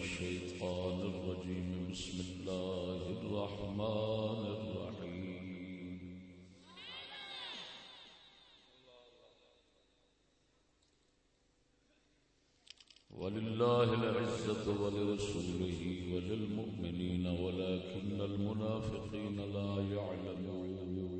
الشيطان الرجيم. بسم الله الرحمن الرحيم. ولله العزة ولرسوله وللمؤمنين ولكن المنافقين لا يعلمون.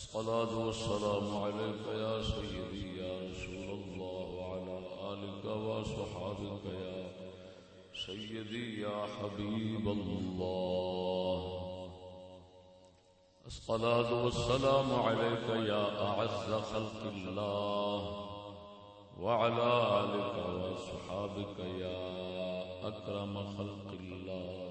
الصلاة والسلام عليك يا سيدي يا رسول الله وعلى آلك وصحابك يا سيدي يا حبيب الله. الصلاة والسلام عليك يا أعز خلق الله وعلى آلك وصحابك يا أكرم خلق الله.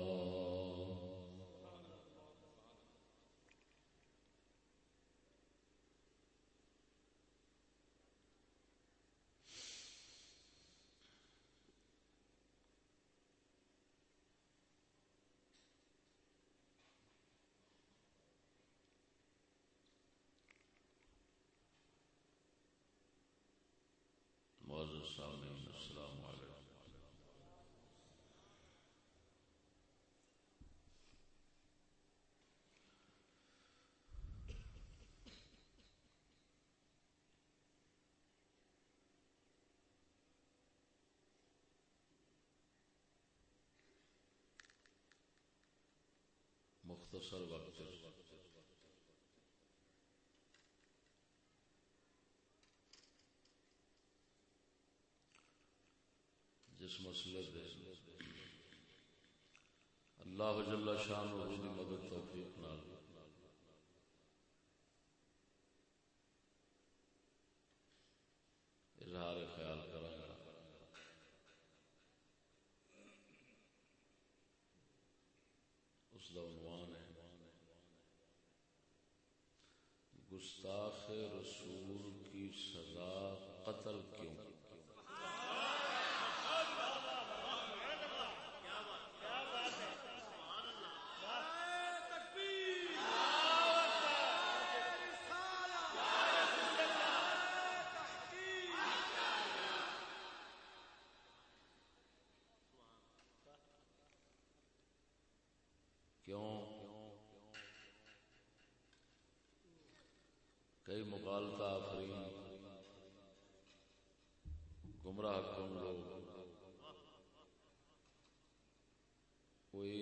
مختصر وقت جس مسئلے دے اللہ جل شان و مدد توفیق نال اظہار خیال کرا گا اس کا عنوان ہے گستاخ رسول کی سزا قتل کیوں کیوں کئی مغالطہ آفرین گمراہ کن لوگ کوئی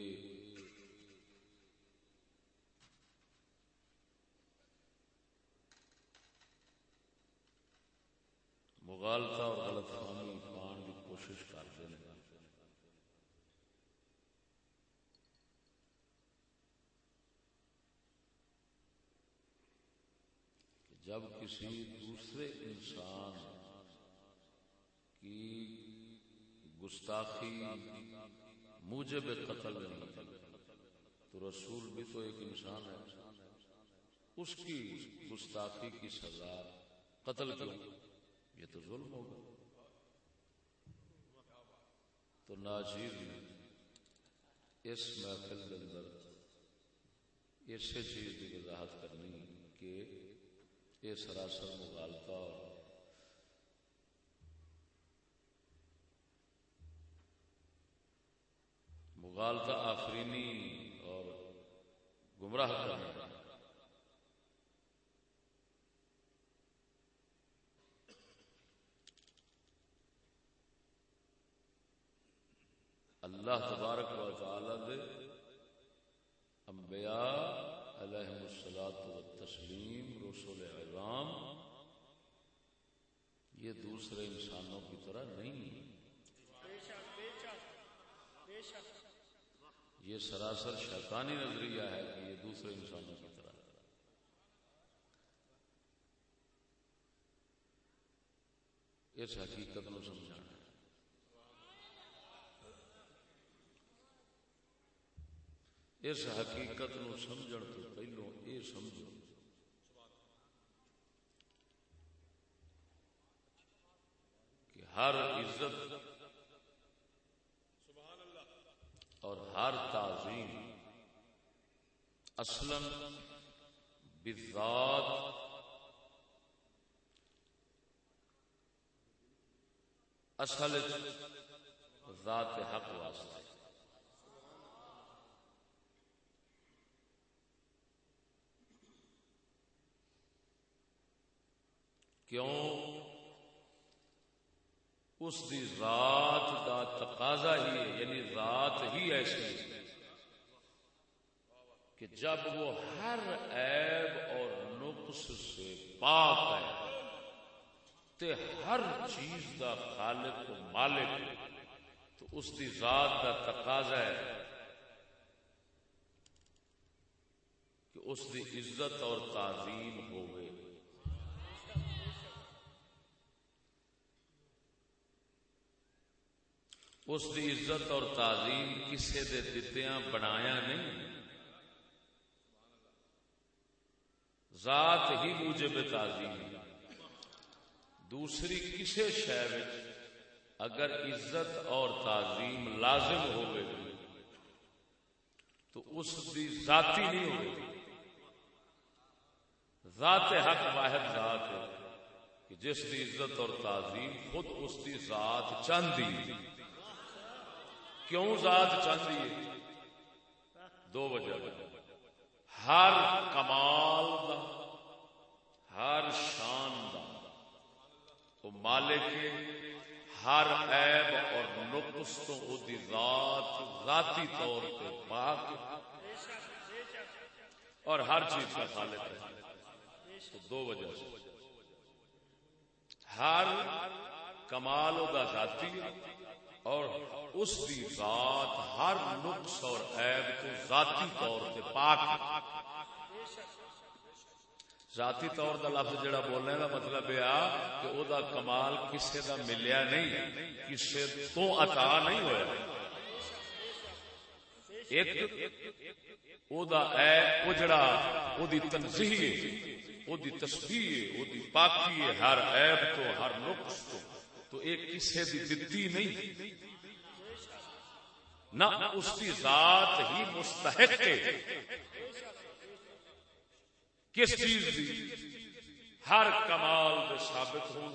مغالطہ اور غلط فہمی پان کی کوشش کرتے ہیں جب کسی دوسرے انسان کی گستاخی موجب قتل نہیں مطلب تو رسول بھی تو ایک انسان ہے۔ اس کی گستاخی کی سزا قتل کیوں؟ یہ تو ظلم ہوگا۔ تو ناجیر نے اس محفل کے اندر اسی چیز کی وضاحت کرنی کہ یہ سراسر مغالتا مغالتا آفرینی اور گمراہ کرنا اللہ تبارک و تعالی دے انبیاء علیہ السلاۃ و تسلیم، رسول اعظام یہ دوسرے انسانوں کی طرح نہیں یہ سراسر شیطانی نظریہ ہے کہ یہ دوسرے انسانوں کی طرح اس حقیقت نو سمجھا اس حقیقت نو سمجھن تو پہلو یہ سمجھو کہ ہر عزت اور ہر تعظیم اصلا بذات اصل ذات حق واسطے۔ کیوں؟ اس دی ذات دا تقاضا ہی ہے یعنی ذات ہی ایسی ہے کہ جب وہ ہر عیب اور نقص سے پاک ہے تے ہر چیز دا خالق و مالک تو اس دی ذات دا تقاضا ہے کہ اس دی عزت اور تعظیم ہوئے اس دی عزت اور تعظیم کسے دے دتیاں بنایا نہیں۔ ذات ہی موجب تعظیم۔ دوسری کسے شہر اگر عزت اور تعظیم لازم ہو تو اس دی ذاتی نہیں ہوگی ذات حق واحد ذات ہے کہ جس دی عزت اور تعظیم خود اس دی ذات چاندی۔ کیوں ذات چاہتی ہے؟ دو وجہ۔ ہر کمال دا، ہر شان دا۔ وہ مالک ہر عیب اور نقص تو وہ ذات، ذاتی طور پہ پاک۔ اور ہر چیز کا خالق ہے۔ تو دو وجہ۔ سے ہر کمال دا ذاتی اور اس دی ذات ہر نقص اور عیب کو ذاتی طور پہ پاک ذاتی طور دا لفظ جڑا بولنے دا مطلب یہ کہ او دا کمال کسے دا ملیا نہیں، کسے تو عطا نہیں ہویا۔ ایک او دا عیب، او جڑا او دی تنزیح او دی تسبیح، او دی پاکی ہے، ہر عیب تو، ہر نقص تو۔ تو ایک کسے دی دتی نہیں نہ اس کی ذات ہی مستحق ہے۔ کس چیز دی ہر کمال دے ثابت ہو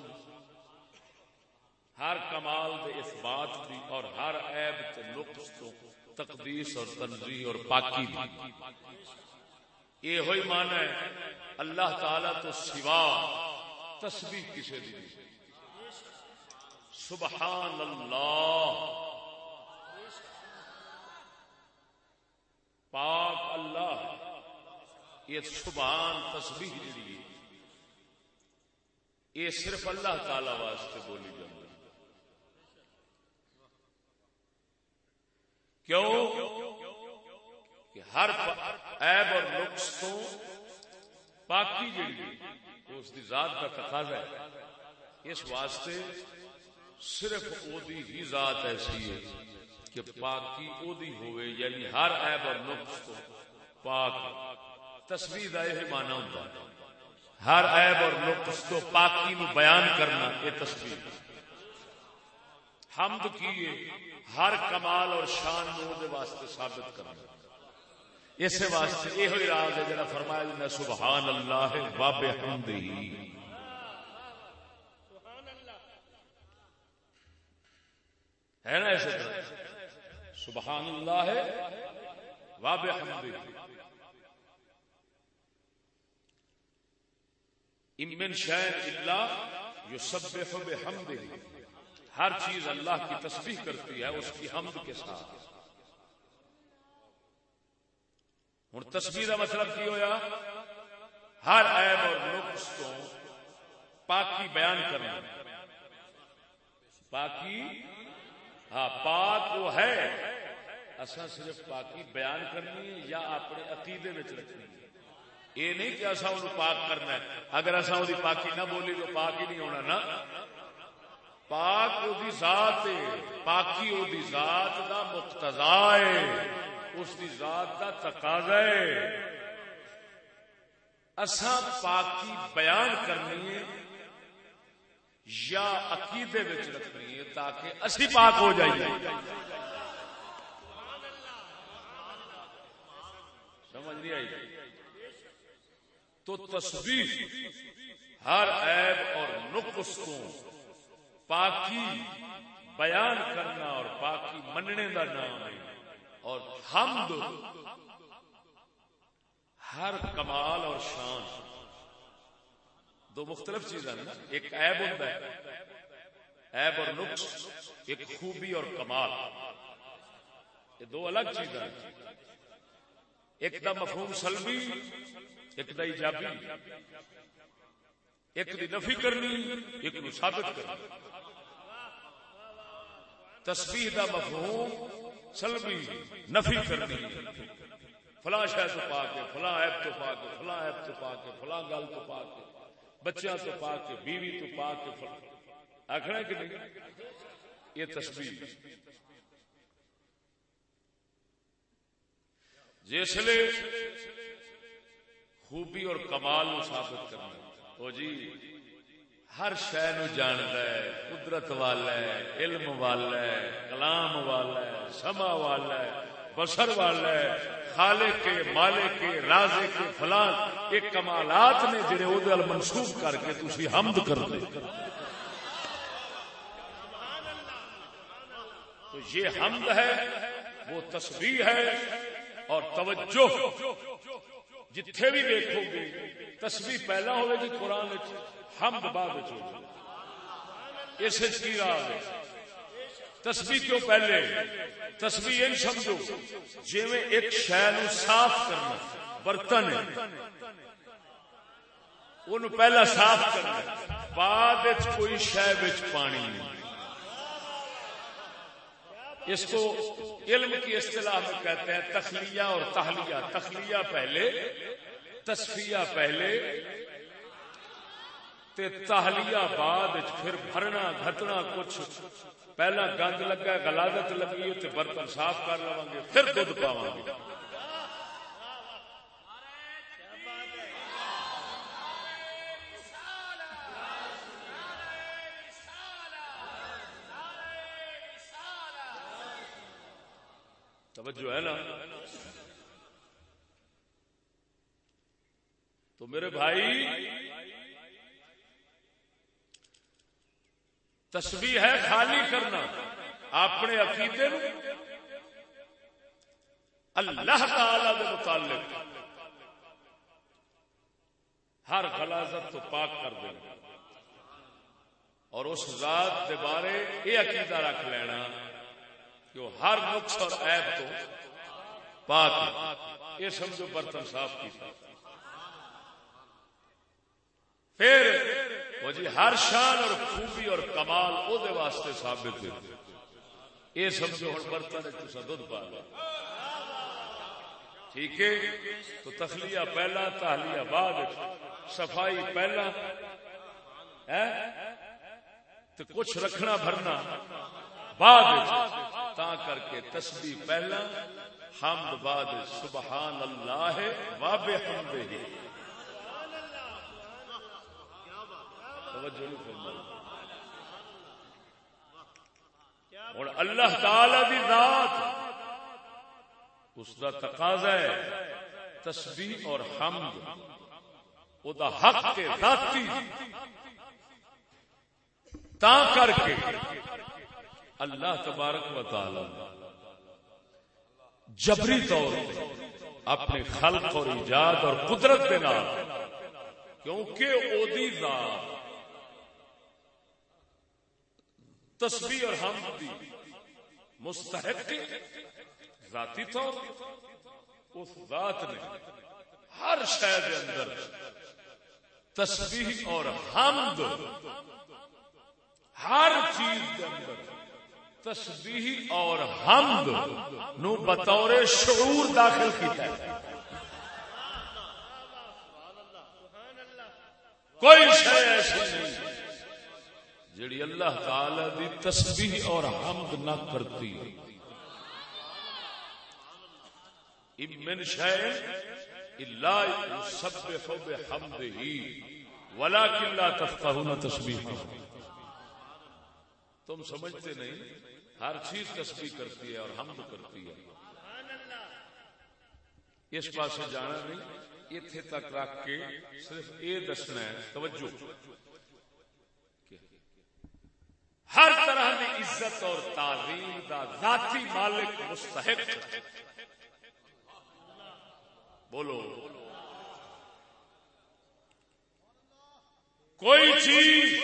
ہر کمال دے اس بات دی اور ہر عیب تے نقص تو تقدیس اور تنظیم اور پاکی دی یہ ہوئی مانا ہے اللہ تعالی تو سوا تسبیح کسے دی سبحان اللہ پاک اللہ، یہ سبحان تسبیح جڑی یہ صرف اللہ تعالی واسطے بولی جاتی کیوں؟ کہ ہر عیب اور نقص تو پاکی جڑی اس کی ذات کا تقاضا ہے۔ اس واسطے صرف او دی ہی ذات ایسی ہے کہ پاکی او دی ہوئے یعنی ہر عیب اور نقص کو پاک تصویر دا یہ مانا ہوتا ہے۔ ہر عیب اور نقص تو پاکی نو بیان کرنا یہ تصویر۔ حمد کیے، ہر کمال اور شان نو دے واسطے ثابت کرنا۔ اس واسطے یہ ہوئی راز ہے جڑا فرمایا جنہیں سبحان اللہ واب حمدہی ہے نا ایسے طرح سبحان اللہ ہے واب امن شہر اللہ جو سب حمد ہر چیز اللہ کی تسبیح کرتی ہے، اس کی حمد کے ساتھ۔ ہوں تصویر کا مطلب کی ہوا ہر عیب اور نقص تو پاکی بیان کرنا۔ پاکی ہاں پاک وہ ہے۔ اصا صرف پاکی بیان کرنی ہے یا اپنے عقیدے رکھنی ہے؟ یہ نہیں کہ اصا ان پاک کرنا ہے۔ اگر اصا وہ پاکی نہ بولی تو پاک ہی نہیں ہونا نا۔ پاک او دی ذات ہے۔ پاکی او دی ذات دا مقتضا ہے۔ اس دی ذات دا تقاضا ہے۔ اساں پاکی بیان کرنی ہے یا عقیدے وچ رکھنی ہے تاکہ اسی پاک ہو جائیے۔ سمجھ نہیں آئی؟ تو تسبیح ہر عیب اور نقص کو پاکی بیان کرنا اور پاکی مننے کا نام ہے۔ اور حمد ہر کمال اور شان۔ دو مختلف چیزیں نا، ایک عیب ہوتا ہے عیب اور نقص، ایک خوبی اور کمال۔ یہ دو الگ چیزیں ایک دا مفہوم سلبی، ایک دا ایجابی۔ ایک دی نفی کرنی، ایک نو ثابت کرنی۔ تسبیح دا مفہوم سلبی، نفی کرنی۔ فلاں شہ تو پا کے فلاں ایپ تو پا کے فلاں ایپ تو پا کے فلاں گل تو پا کے بچیاں تو پا کے بیوی تو پا کے آخر کہ نہیں؟ یہ تسبیح جسے خوبی اور کمال نو ثابت کرنا وہ جی ہر شہ نو جانتا ہے، قدرت والا ہے، علم والا ہے، کلام والا ہے سما والا ہے بسر والا ہے خالے کے مالے کے رازے کے، فلان۔ یہ کمالات نے جڑے وہ منسوخ کر کے تھی حمد کر دے۔ تو یہ حمد ہے، وہ تصویر ہے اور توجہ۔ جتھے بھی دیکھو گے تصویر پہلا ہوئے گی قرآن حمد بعد اس کی راہ تسبیح کیوں پہلے؟ تسبیح ان سمجھو جی ایک شہ صاف کرنا، برتن ان پہلا صاف کرنا بعد کوئی شہ پانی نہیں اس کو علم کی اصطلاح میں کہتے ہیں تخلیہ اور تہلیہ تخلیہ پہلے تصفیہ پہلے تے تہلیہ بعد پھر بھرنا گھٹنا کچھ پہلا گند لگا گلادت لگی تے برتن صاف کر لوا گے پھر دھد پاو گے توجہ ہے نا؟ تو میرے بھائی، تسبیح ہے خالی کرنا، اپنے عقیدے اللہ تعالی کے متعلق ہر غلازت تو پاک کر دینا۔ اور اس ذات کے بارے یہ عقیدہ رکھ لینا۔ کہ وہ ہر نقص اور عیب تو پاک یہ سمجھو برتن صاف کیا پھر وہ جی ہر شان اور خوبی اور کمال وہ واسطے ثابت ہے۔ یہ سمجھو ہوں برتن دھد پا لو۔ ٹھیک ہے؟ تو تخلیہ پہلا تہلیہ بعد، صفائی پہلا۔ ہاں؟ تو کچھ رکھنا بھرنا بعد تا کر کے تسبیح پہلا، حمد بعد سبحان اللہ واب حمد ہی اور اللہ تعالی دی ذات، اس کا تقاضا ہے تسبیح اور حمد۔ او دا حق کے ذاتی۔ تا کر کے اللہ تبارک و تعالی جبری طور اپنے خلق اور ایجاد اور قدرت کے نام کیونکہ او دی ذات تسبیح اور حمد دی مستحق ذاتی طور اس ذات نے ہر شہر اندر تسبیح اور حمد ہر چیز کے اندر تسبیح اور حمد نو بطور شعور داخل کیتا ہے۔ کوئی شے ایسی نہیں جڑی اللہ تعالی دی تسبیح اور حمد نہ کرتی۔ من شيء الا يسبح بحمده ولكن لا تفقهون تسبيحه تم سمجھتے نہیں؟ ہر چیز تسبیح کرتی ہے اور حمد کرتی ہے۔ اس پاس جانا نہیں اتنے تک رکھ کے صرف یہ دسنا ہے، توجہ۔ ہر طرح کی عزت اور تعظیم کا ذاتی مالک مستحق۔ بولو۔ کوئی چیز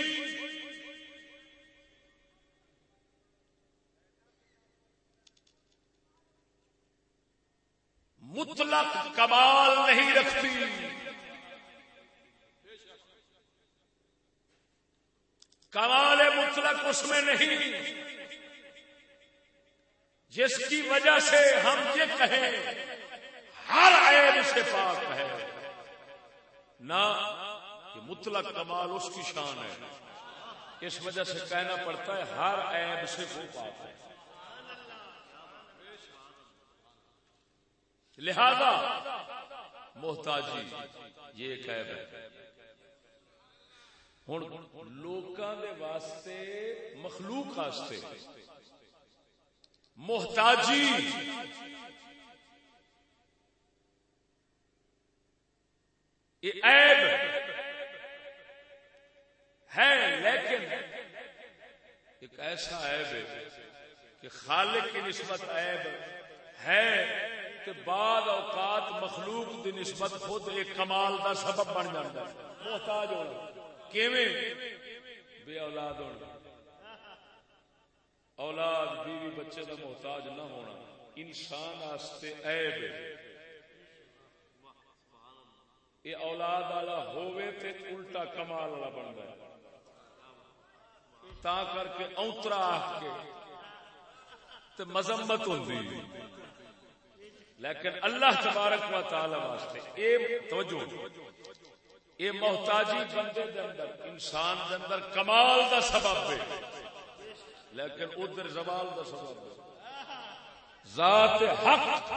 مطلق کمال نہیں رکھتی۔ کمال مطلق اس میں نہیں۔ جس کی وجہ سے ہم یہ کہیں، ہر عیب سے پاک ہے۔ نہ کہ مطلق کمال اس کی شان ہے۔ اس وجہ سے کہنا پڑتا ہے، ہر عیب سے وہ پاک ہے۔ لہذا، محتاجی، یہ ایک عیب ہے۔ ہوں لوکاں دے واسطے، مخلوق واسطے، محتاجی، یہ عیب ہے، لیکن ایک ایسا عیب ہے کہ خالق کی نسبت عیب ہے۔ کہ بعد اوقات مخلوق دی نسبت خود ایک کمال دا سبب بن جاتا ہے۔ محتاج ہونا۔ کیویں؟ بے اولاد ہونا۔ اولاد بیوی بچے دا محتاج نہ ہونا۔ انسان واسطے عیب ہے۔ یہ اولاد والا ہووے تے الٹا کمال والا بنتا ہے۔ تا کر کے اونترا آ کے تے مذمت ہوتی لیکن اللہ تبارک و تعالی واسطے اے توجہ اے محتاجی بندے دے اندر، انسان دے اندر کمال دا سبب ہے۔ لیکن ادھر زوال دا سبب ہے۔ ذات حق،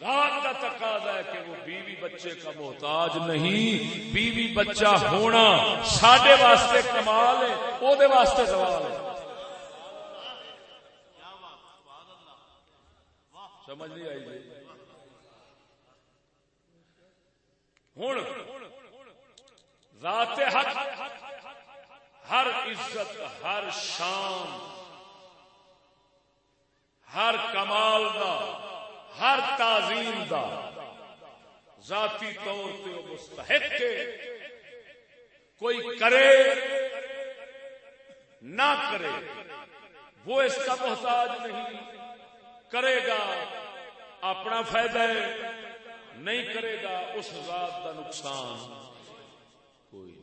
ذات کا تقاضا ہے کہ وہ بیوی بچے کا محتاج نہیں، بیوی بچہ ہونا ساڈے واسطے کمال ہے او دے واسطے زوال ہے۔ سمجھ نہیں آئی جی ہوں۔ ذات حق، ہر عزت، ہر شان، ہر کمال دا، ہر تعظیم دا ذاتی طور پہ مستحق کے کوئی کرے، نہ کرے، وہ اس کا محتاج نہیں۔ کرے گا، اپنا فائدہ ہے۔ نہیں کرے گا اس ذات کا نقصان۔ کوئی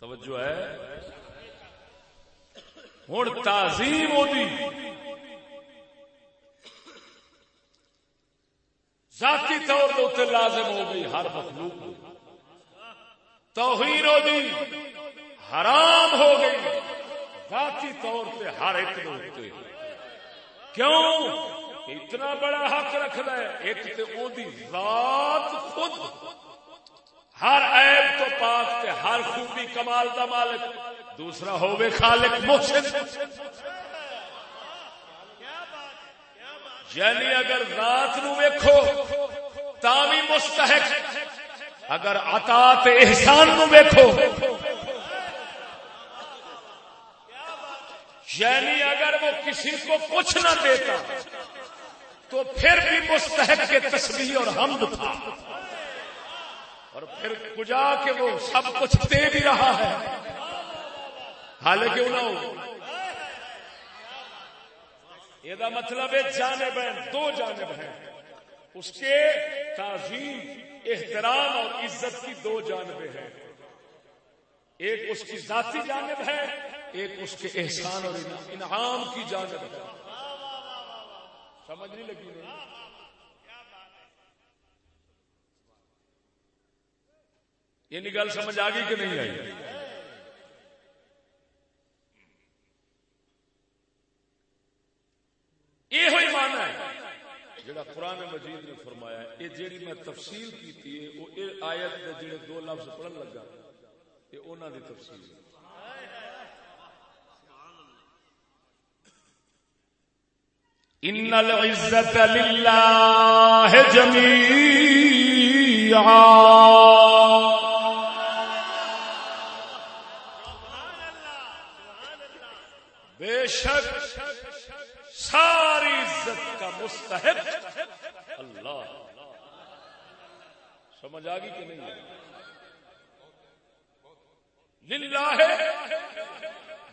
توجہ ہے۔ ہوں تعظیم ہوتی ذاتی طور پر لازم ہو گئی ہر مخلوق توہین ہوگی حرام ہو گئی۔ ذاتی طور پہ ہر ایک ہوتے کیوں؟ اتنا بڑا حق رکھنا ہے، ایک تو ذات خود۔ ہر عیب تو پاک تے ہر خوبی کمال دا مالک۔ دوسرا ہوے خالق محسن۔ یعنی اگر ذات نو ویکھو، تا بھی مستحق۔ اگر عطا احسان نو ویکھو۔ یعنی اگر وہ کسی کو کچھ نہ دیتا تو پھر بھی مستحق کے تصویر اور حمد تھا۔ اور پھر کجا کے وہ سب کچھ دے بھی رہا ہے۔ حالانکہ نہ ہو؟ یہ مطلب ہے جانب ہیں، دو جانب ہیں۔ اس کے تعظیم، احترام اور عزت کی دو جانبیں ہیں۔ ایک اس کی ذاتی جانب ہے، ایک اس کے احسان اور انعام کی جانب ہے۔ سمجھ نہیں لگی نہیں یہ یعنی گل سمجھ آ گئی کہ نہیں آئی؟ یہ مانا ہے۔ جڑا قرآن مجید نے فرمایا یہ جیڑی میں تفصیل کی آیت کے جڑے دو لفظ پڑھن لگا، یہ انہوں کی تفصیل ہے۔ ان العزت للہ جميعا. بے شک ساری عزت کا مستحق اللہ سمجھ آ گئی کہ نہیں للہ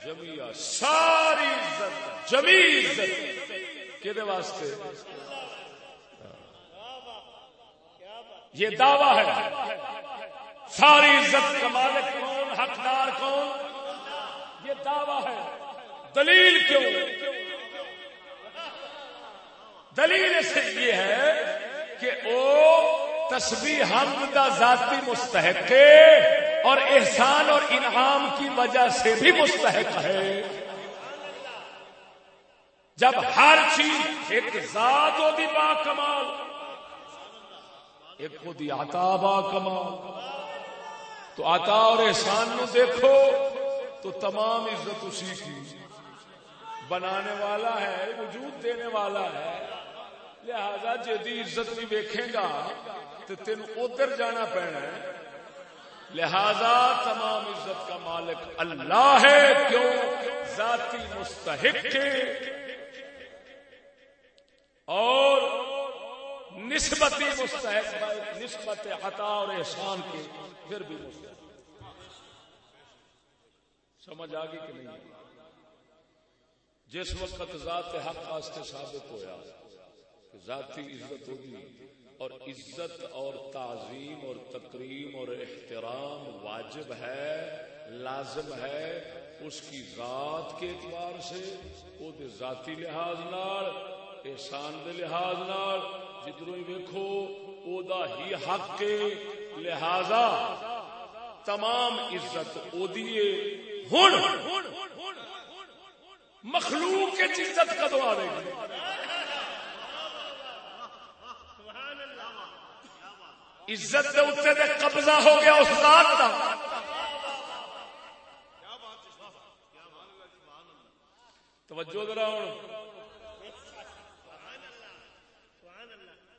جمیا ساری عزت جمی عزت۔ کہ واسطے؟ یہ دعوی ہے۔ ساری عزت کا مالک کون؟ حقدار کون؟ یہ دعوی ہے۔ دلیل کیوں؟ دلیل سے یہ ہے کہ او تسبیح حمد دا ذاتی مستحق ہے اور احسان اور انعام کی وجہ سے بھی مستحق ہے۔ جب ہر چیز ایک ذات ہوتی با کمال، ایک خود آتا با کمال۔ تو آتا اور احسان نو دیکھو تو تمام عزت اسی کی۔ بنانے والا ہے، وجود دینے والا ہے۔ لہذا جدی عزت بھی ویکھے گا تو تین ادھر جانا پینا ہے۔ لہذا تمام عزت کا مالک اللہ ہے، کیوں؟ ذاتی مستحق اور نسبتی مستحق نسبت عطا اور احسان کے پھر بھی مستحق سمجھ آگی کہ نہیں؟ جس وقت ذات حق واسطے ثابت ہویا، کہ ذاتی عزت ہوگی اور عزت اور تعظیم اور تقریم اور احترام واجب ہے، لازم ہے، اس کی ذات کے اعتبار سے وہ ذاتی لحاظ نال احسان دے لحاظ نال جدھروں ہی ویکھو او دا ہی حق کے لہذا تمام عزت او دیے ہن مخلوق کے عزت کدو آئے گی؟ عزت دے اتنے دے قبضہ ہو گیا اس ذات کا توجہ ذرا ہوں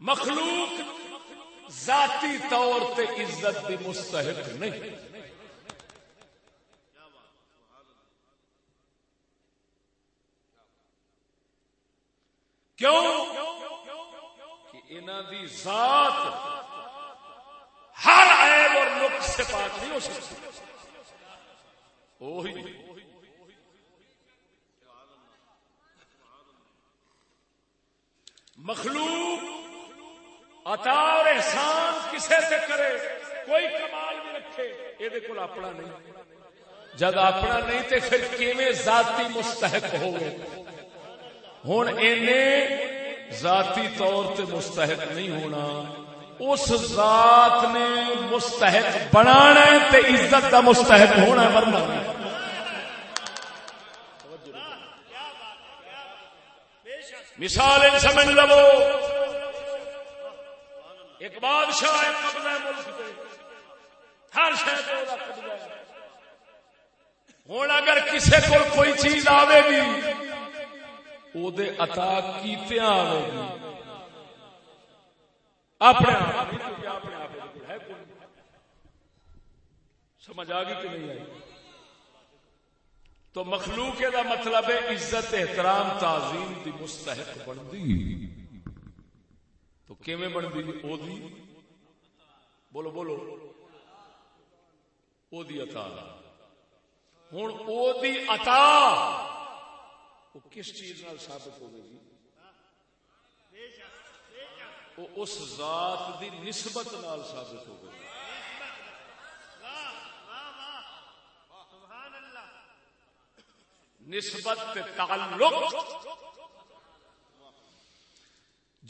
مخلوق ذاتی طور تے عزت دی مستحق نہیں۔ کیوں؟ کہ انہوں دی ذات ہر عیب اور نقص سے پاک نہیں ہو سکتی وہی مخلوق عطا اور احسان کسے سے کرے کوئی کمال بھی رکھے یہ اپنا نہیں۔ جب اپنا نہیں تو پھر کیویں ذاتی مستحق ہو گئے ہوں ذاتی طور تے مستحق نہیں ہونا۔ اس ذات نے مستحق بنانا تے عزت کا مستحق ہونا مرنا مثال سمجھ لو۔ ایک بادشاہ ملک پہ ہر شہر ہوں اگر کسی کو کوئی چیز آئے گی وہ عطا کیتے آئے گی۔ اپنے سمجھ آ گئی کہ نہیں آئی؟ تو مخلوق کا مطلب ہے عزت، احترام، تعظیم دی مستحق بنتی تو کیویں بنتی بولو بولو۔ او دی عطا ہوں او دی عطا وہ کس چیز نال ثابت ہوگی جی وہ اس ذات دی نسبت نال ثابت ہو گئی نسبت تعلق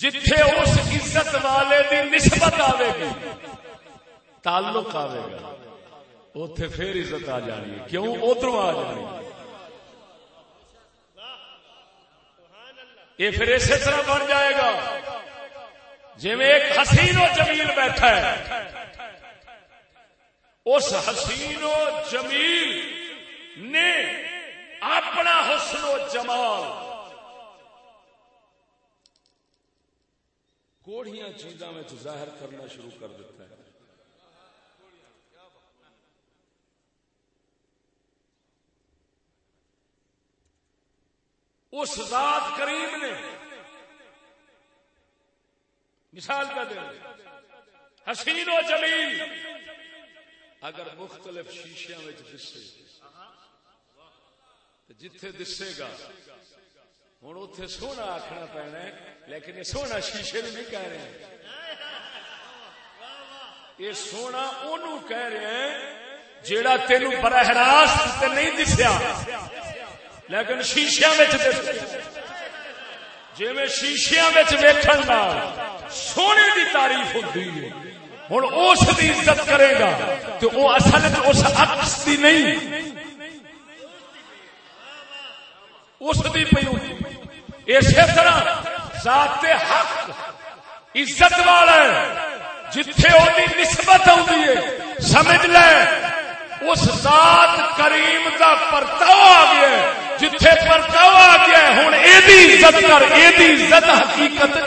جتھے اس عزت والے دی نسبت آئے گی تعلق آئے گا اتے پھر عزت آ جانی ہے۔ کیوں؟ ادھر آ جانی یہ پھر اسی طرح بن جائے گا۔ جی ایک حسین و جمیل بیٹھا ہے۔ اس حسین و جمیل نے اپنا حسن و جمال کوڑیاں چیزاں میں ظاہر کرنا شروع کر دیتا ہے۔ اس ذات کریم نے مثال کا دیں حسین و جمیل۔ اگر مختلف شیشیا دسے جتھے دسے گا۔ ہوں اتے سونا آخنا پینا لیکن یہ سونا شیشے نہیں کہہ رہے۔ ہیں یہ سونا کہہ رہے ہیں جیڑا تین براہ راست نہیں دسیا۔ لیکن شیشیا جی میں شیشیا ویکن سونے کی تعریف ہوتی ہے۔ ہوں اس کی عزت کرے گا تو وہ اصل اس اکس کی نہیں۔ اس کی پی اسی طرح ذات حق عزت والا جتھے وہ نسبت آتی ہے، سمجھ لے، اس ذات کریم کا پرتاؤ آ گیا جتھے پرتاؤ آ گیا ہوں یہ عزت کر یہ عزت حقیقت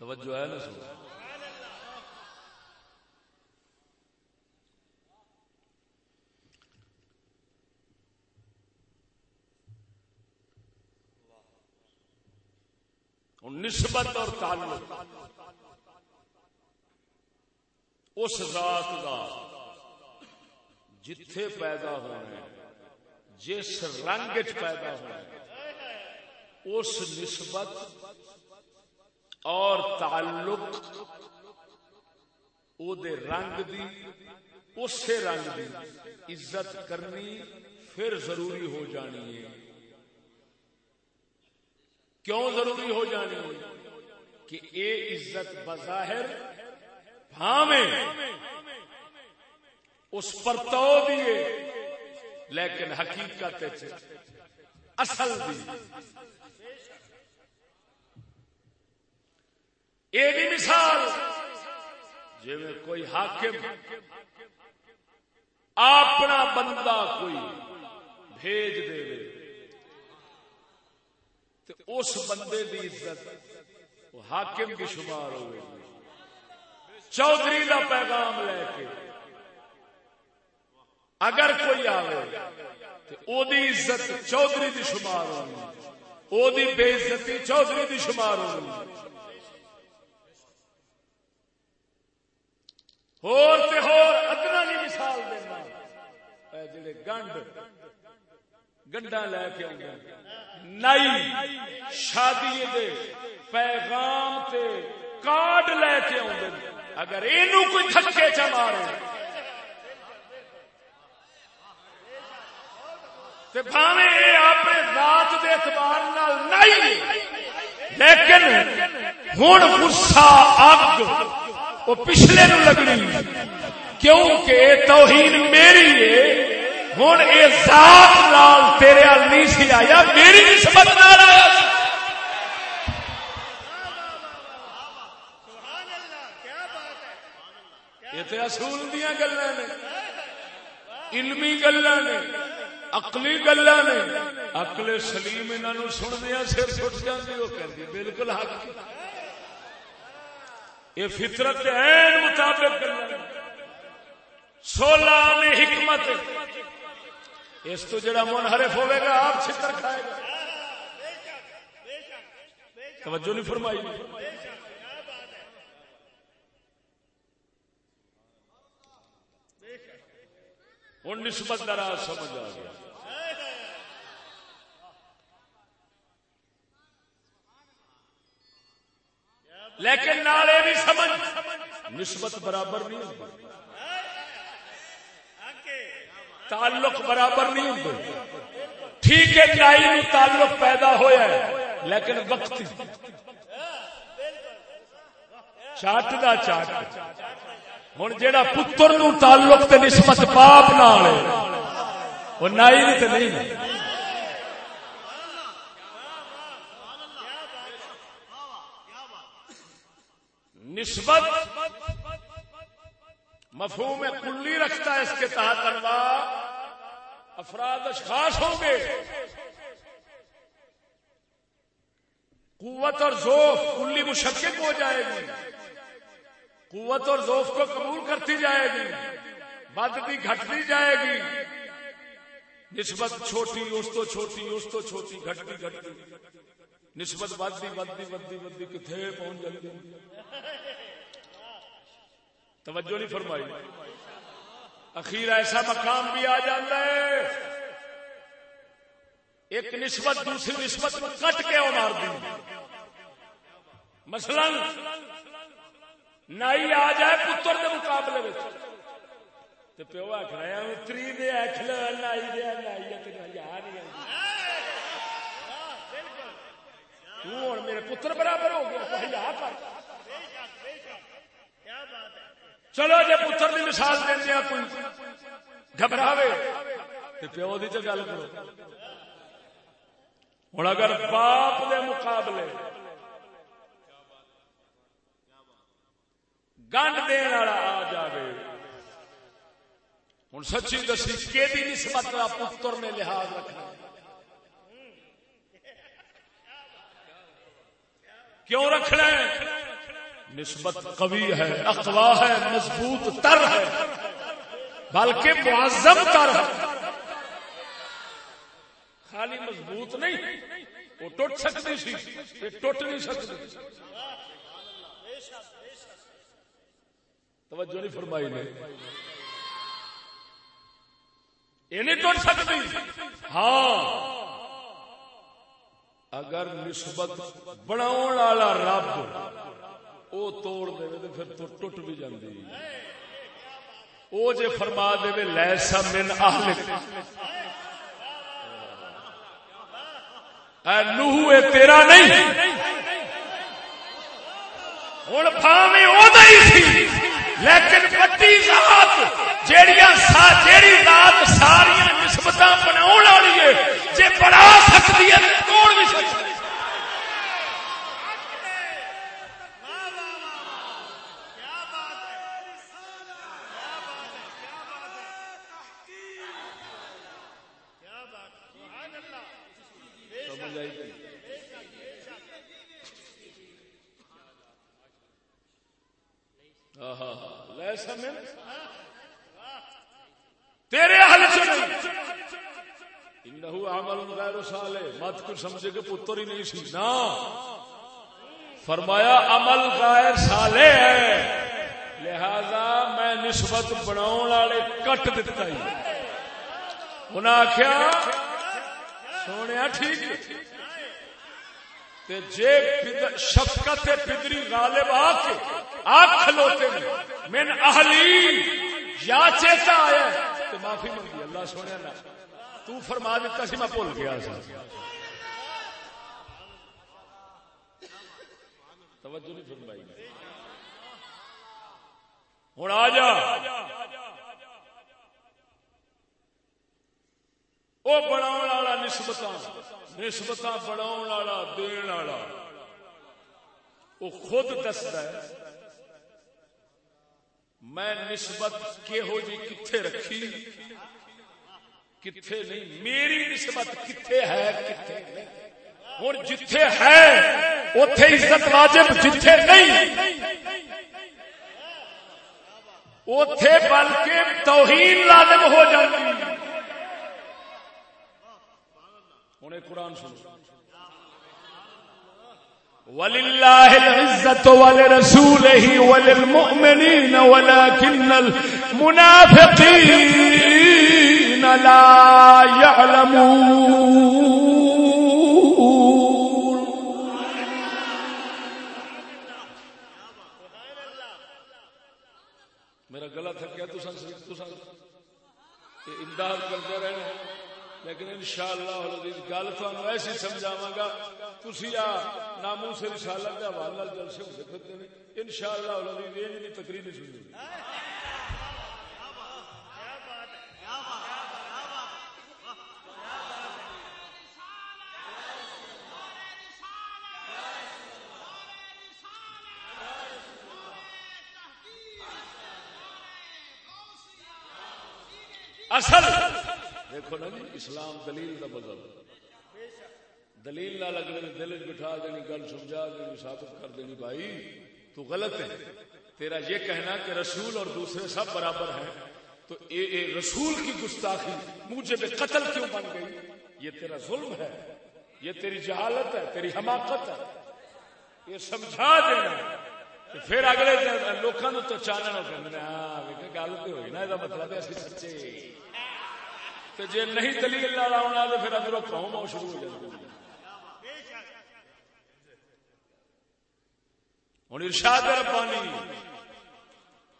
توجہ ہے نا سو نسبت اور تعلق اس ذات کا جتھے پیدا ہونا جس رنگ پیدا ہونا اس نسبت اور تعلق او دے رنگ دی، اسے رنگ دی عزت کرنی پھر ضروری ہو جانی ہے۔ کیوں ضروری ہو جانی ہے؟ کہ اے عزت بظاہر بھاویں اس پر تو دیے لیکن حقیقت جی، اصل دی یہ بھی مثال جی میں کوئی حاکم اپنا بندہ کوئی بھیج دے، تو اس بندے کی عزت، وہ حاکم کی شمار ہوئے۔ چودھری کا پیغام لے کے اگر کوئی آئے تو دی عزت چودھری کی شمار ہوگی وہ بے عزتی چودھری کی شمار ہوگی ہور تے ہور ادنا نہیں مثال دینا اے جڑے گنڈ گنڈا لے کے آؤں نئی شادی دے پیغام تے کارڈ لے کے آؤں اگر اینو کوئی تھکے چا مارے تے بھاوے اے اپنے ذات دے اعتبار نال نہیں، لیکن ہن غصہ اگ وہ پچھلے نو لگنی، کیونکہ توہین میری ہے ہوں یہ ذات لال تیرے نہیں سی آیا، میری نسبت نال آیا یہ تو اصول دیا گلا نے، علمی گلا نے اقلی گلا نے۔ اقل سلیم انہوں سننے سر سٹ جاتی وہ کہتی بالکل حق۔ یہ فطرت ہے مطابق سولہ میں حکمت۔ اس تو جڑا منحرف ہوئے گا، آپ چھتر کھائے گا۔ توجہ نہیں فرمائی۔ ہوں نسبت درا سمجھ آ گیا۔ لیکن نالے بھی سمجھ، نسبت برابر نہیں ہوتی۔ تعلق برابر نہیں ہوتے ٹھیک ہے نائی تعلق پیدا ہوا ہے، لیکن وقت چٹ دا چٹ ہوں جا پتر نو تعلق تے نسبت باپ نال وہ نائی تے نہیں نسبت مفہوم کلی رکھتا ہے اس کے تحت انواع افراد اشخاص ہوں گے قوت اور ذوف کلی مشکک ہو جائے گی قوت اور ذوف کو قبول کرتی جائے گی بدتی گھٹتی جائے گی۔ نسبت چھوٹی، اس تو چھوٹی، اس تو چھوٹی، گھٹتی گھٹتی۔ نسبت بدتی بدتی بدتی بدتی کتنے پہنچ جائے توجہ نہیں فرمائی۔ اخیر ایسا مقام بھی آ جاتا ہے۔ ایک نسبت دوسری نسبت کو کٹ کے مار دی مثلا نائی آ جائے پتر کے مقابلے میں پیو آخر اتری دے آخل نائی دے نائی ہوں میرے پتر برابر ہو گیا کر چلو جی پتر کی مثال دیا کوئی گھبراوے پیو کی تو گل کرو ہوں اگر باپ کے مقابلے گنڈ دن والا آ جائے ہوں سچی دسی کہ نسبت کا پتر نے لحاظ رکھنا۔ کیوں رکھنا ہے؟ نسبت قوی ہے، اقوا ہے، مضبوط تر ہے۔ بلکہ معذم تر ہے۔ خالی مضبوط نہیں، وہ ٹوٹ سکتی سی، ٹوٹ نہیں سکتی۔ توجہ نہیں فرمائی نے۔ یہ نہیں ٹوٹ سکتی۔ ہاں۔ اگر نسبت بناؤ والا رب وہ توڑ دے تو پھر تو ٹوٹ بھی جاندی۔ او جے فرما دے لیسا من اہلک۔ اے نوح اے تیرا نہیں۔ ہن بھاویں اودے ہی سی۔ لیکن بڑی ذات جیڑیاں سا جیڑی ذات ساری نسبت بنا والی ہے، جے بڑا سکتی ہے توڑ بھی سکتی تیرے حل عمل غیر سالے مت کو سمجھے کہ پتر ہی نہیں سی نا۔ فرمایا، عمل غیر سالے ہے لہذا میں نسبت بناؤ والے کٹ دتا ہی۔ انہیں آخیا سونے ٹھیک جے شفقت پدری غالب آ کے آگ کھلوتے من اہلی، یا چیتا آیا تو معافی منگی، اللہ سونے تو فرما دیتا سی، میں بھول گیا سا۔ توجہ نہیں فرمائی۔ ہوں آ جا۔ وہ بنا نسبت نسبت بنا دن والا وہ خود دستا ہے، میں نسبت کہو جی کتنے رکھی کتنے نہیں، میری نسبت کتنے ہے، کتھے نہیں۔ ہوں جتھے ہے اتے عزت واجب، جتھے نہیں۔ اتے بلکہ توہین لازم ہو جاتی۔ ہوں قرآن سنو۔ ولله العزة ولرسوله وللمؤمنين ولكن المنافقين لا يعلمون۔ خریدار کرتے رہنا لیکن انشاءاللہ شاء گل تھانوں ایسی سمجھاواں گا، تسی آ ناموں سے رسالت دے حوالے نال جلسے ہوتے پھرتے نے نہیں اصل دیکھو نا جی اسلام دلیل کا مذہب۔ دلیل نہ لگنے دل بٹھا دینی، گل سمجھا دینی، ثابت کر دینی، بھائی، تو غلط ہے۔ تیرا یہ کہنا کہ رسول اور دوسرے سب برابر ہیں، تو اے اے رسول کی گستاخی مجھے بے قتل کیوں بن گئی؟ یہ تیرا ظلم ہے، یہ تیری جہالت ہے، تیری حماقت ہے۔ یہ سمجھا دینا۔ پھر اگلے لوگوں تو چانن ہو ہاں، گل تو ہوئی نا یہ مطلب ہے سچے۔ تو جی نہیں دلیل لا لاؤنا تو پھر ادھر قوم شروع ہو جاتی ہوں ارشاد ربانی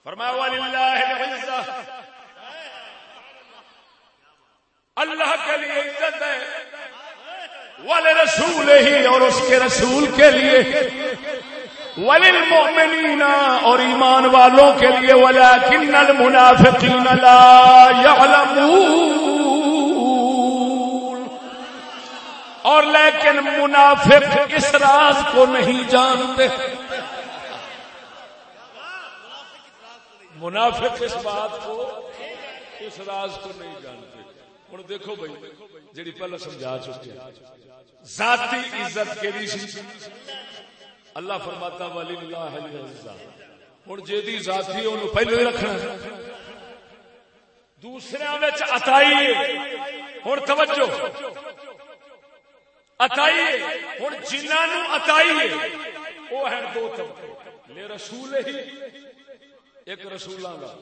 فرمایا وللہ اللہ کے لیے عزت ہے۔ والے رسول ہی اور اس کے رسول کے لیے۔ وللمؤمنین اور ایمان والوں کے لیے۔ ولكن المنافقین لا يعلمون۔ اور لیکن منافق اس راز کو نہیں جانتے۔ منافق اس بات کو اس راز کو نہیں جانتے۔ ہوں دیکھو بھائی جی پہلے سمجھا چکے۔ ذاتی عزت کے لیے اللہ فرماتا ولی اللہ ہوں جی ذاتی پہلو ہی رکھنا دوسرے اتائی ہوں توجہ۔ اتائی ہوں جنہوں اتائی وہ ہے دو طبقے رسول ہی ایک رسول کا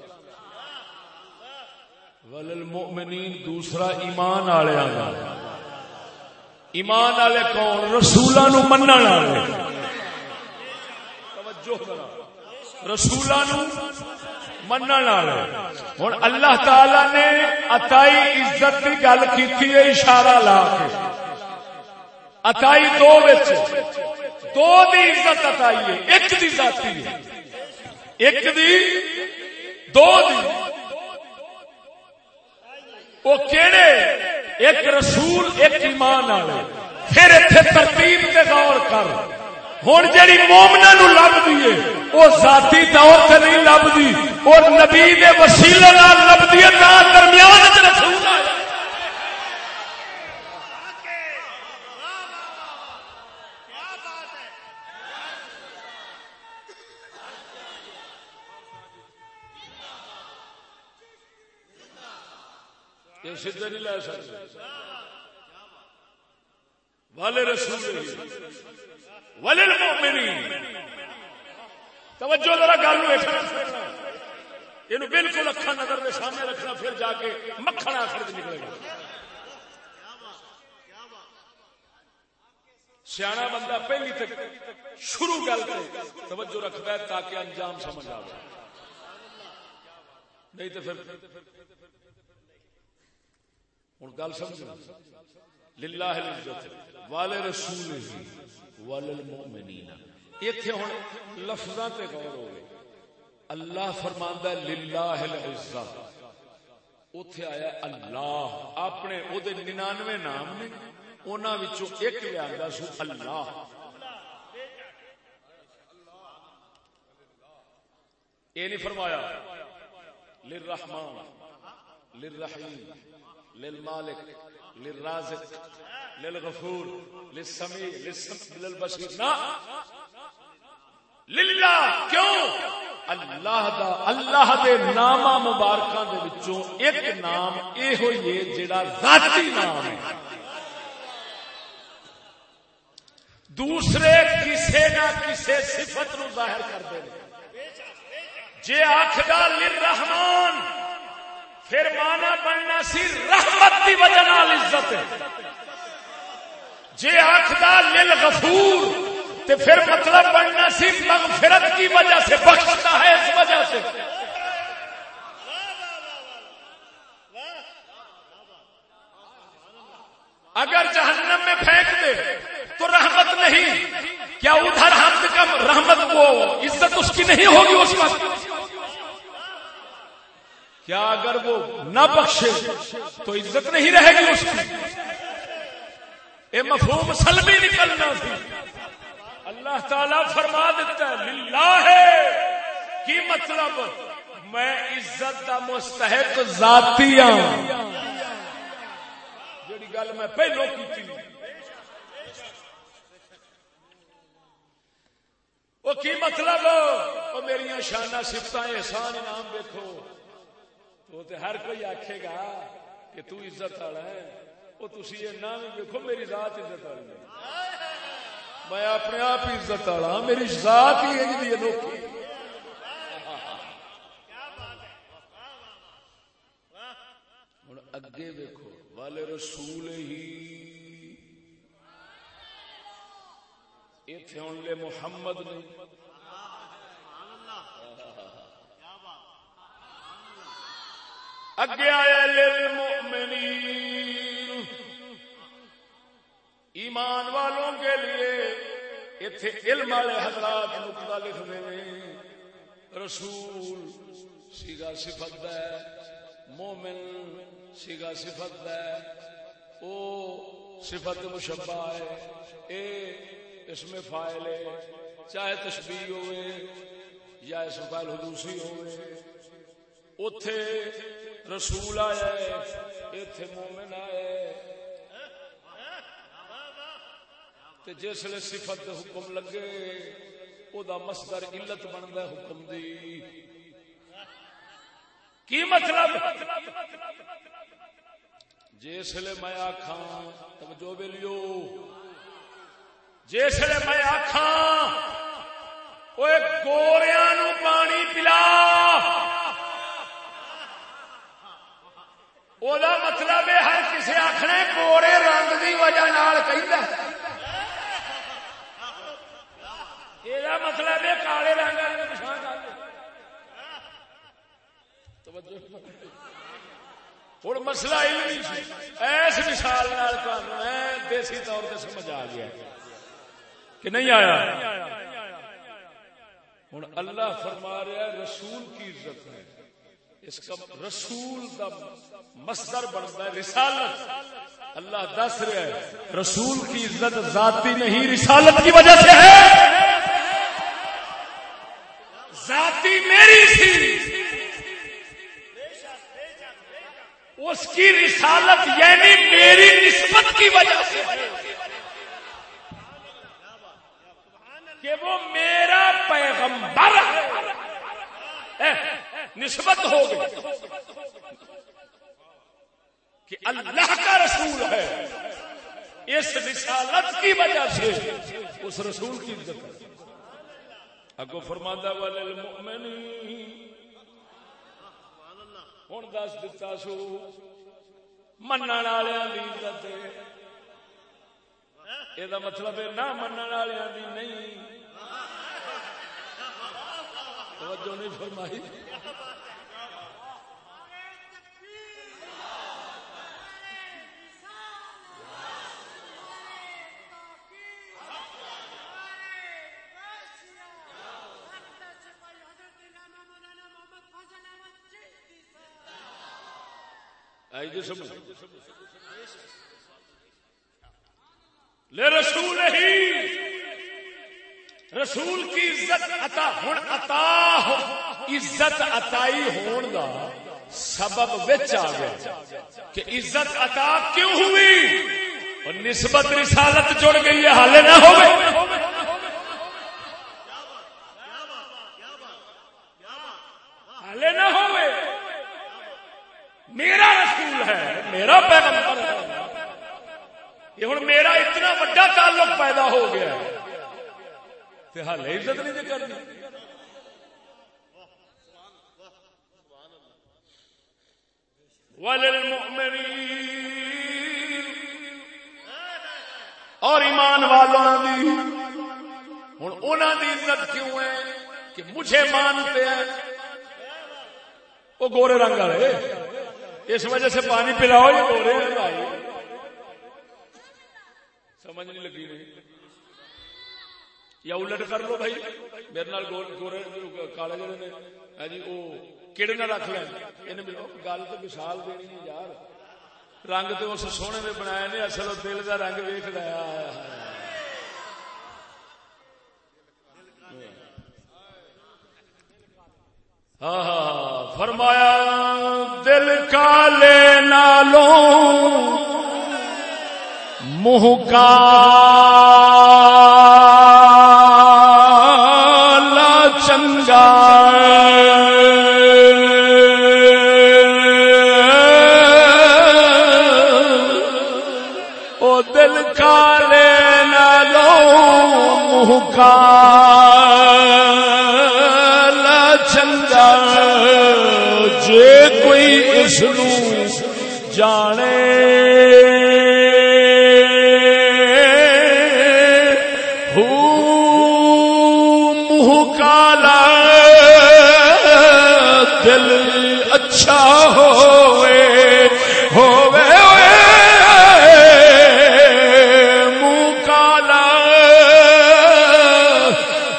وللمؤمنین دوسرا ایمان والے ایمان والے کون رسولوں من والے رسول من والے ہوں اللہ تعالی نے اتائی عزت کی گل کی اشارہ لا کے اتائی دو دو دی عزت اتائی ہے، ایک دی ذاتی ہے۔ ایک دی، دو دی۔ وہ کیڑے؟ ایک رسول، ایک ایمان والے۔ پھر اتنے ترتیب کے غور کر۔ ہوں جی مومنا نو لبھی ہے وہ ذاتی طور سے نہیں لبھی اور نبی دے وسیلے لبھی ہے درمیان رسول سیدھے نہیں لے سکتے۔ والے رسول والے المؤمنین توجہ ذرا گل یہ بالکل اکھا نظر کے سامنے رکھنا، پھر جا کے مکھن آخر نکلے گا۔ سیاح بندہ پہلی تک شروع گل کرے، توجہ رکھتا ہے تاکہ انجام سمجھ آئے نہیں تو پھر ہوں گل سمجھ للہ والے رسول والمؤمنین ایتھے ہن لفظاں تے غور ہوے اللہ فرماندا للہ العزہ اوتھے آیا اللہ۔ اپنے او دے 99 نام نے انہاں وچوں ایک لیا سو اللہ۔ یہ نہیں فرمایا للرحمان للرحیم۔ للمالك للرازق، للغفور للسميع للبصير نا للہ، کیوں؟ اللہ دا، اللہ دے نامہ مبارکاں دے وچوں ایک نام اے ہوئی ہے جڑا ذاتی نام ہے۔ دوسرے کسے نہ کسے صفت نو ظاہر کر دے جے آکھدا للرحمن پھر مانا بننا سی رحمت کی وجہ عزت جی آخر لل غفور پھر مطلب بننا سی مغفرت کی وجہ سے، بخشتا ہے اس وجہ سے۔ اگر جہنم میں پھینک دے، تو رحمت نہیں۔ کیا ادھر ہم کم رحمت کو، عزت اس کی نہیں ہوگی اس وقت۔ کیا اگر وہ نہ بخشے تو عزت نہیں رہے گی اس کی؟ یہ مفہوم سلبی نکلنا تھی۔ اللہ تعالی فرما دیتا ہے، للہ ہے کی مطلب میں عزت کا مستحق ذاتی ہوں جی گل میں پہلو کی وہ کی مطلب؟ وہ میری شانہ سفت احسان انعام دیکھو۔ تو تے ہر کوئی آکھے گا کہ تو عزت والا ہے وہ تھی یہ نام دیکھو میری ذات عزت والی ہے میں اپنے آپ ہی عزت والا ہاں میری ذات ہی ہے انوکھی ہوں اگے دیکھو والے رسول ہی اتے لے محمد نے اگے آیا للمؤمنین۔ ایمان والوں کے لیے اتے علم والے حضرات نقطہ لکھتے ہیں رسول سیگا صفت ہے مومن سیگا صفت ہے او صفت مشبہ ہے، اے اس میں فائل ہے، چاہے تشبیح ہوئے یا اس میں فائل حدوثی ہوئے۔ اتے رسول آیا اتے مومن آیا جس لیے صفت حکم لگے، او دا مصدر علت بنتا حکم دی۔ کی مطلب؟ جس لیے میں آخا توجہ بے لیو۔ جس میں آخا وہ گوریا نو پانی پلا وہ مطلب ہے ہر کسی آخر گورے رنگ کی وجہ یہ مطلب ہے کالے رنگ ہوں مسئلہ ایس مثال دیسی طور پہ سمجھ آ گیا کہ نہیں آیا ہوں اللہ فرما رہا رسول کی عزت ہے اس کا رسول کا مصدر بنتا ہے رسالت۔ اللہ دس رہا ہے، رسول کی عزت ذاتی نہیں، رسالت کی وجہ سے ہے۔ ذاتی میری تھی۔ اس کی رسالت یعنی میری نسبت کی وجہ سے کہ وہ میرا پیغمبر ہے۔ نسبت ہو گئی کہ اللہ کا رسول ہے۔ اس رسالت کی وجہ سے اس رسول کی عزت اگو فرماندہ والے ہوں دس دتا سو من والے عزت یہ مطلب ہے، نہ من نہیں۔ توجہ نہیں فرمائی۔ لے رسول ہی۔ رسول کی عزت عطا ہوں عطا عزت عطائی ہون دا سبب وچ آ گیا کہ عزت عطا کیوں ہوئی؟ اور نسبت رسالت جڑ گئی ہے حال نہ ہوئے حال نہ ہوئے میرا رسول ہے میرا پیغمبر ہے یہ ہوں میرا اتنا بڑا تعلق پیدا ہو گیا ہال عزت نہیں کرنی اور ایمان والوں کی ہوں انہوں کی عزت کیوں ہے کہ مجھے مانتے ہیں؟ وہ گورے رنگ والے۔ اس وجہ سے پانی پلاؤ یہ گورے بھائی سمجھ نہیں لگی نہیں یا الٹ کر لو بھائی۔ میرے نال گورے کالے جڑے نے۔ ہاں جی وہ کہڑے نہ رکھ لیں انہیں گل تو مثال دینی ہے یار۔ رنگ تو اس سونے میں بنایا نے، اصل دل کا رنگ ویخ رہا ہاں ہاں فرمایا دل کالے نالوں منہ کا چنگا او دل کالے نالو منہ کا جے کوئی اس جانے۔ منہ کالا دل اچھا ہوئے ہوئے۔ منہ کالا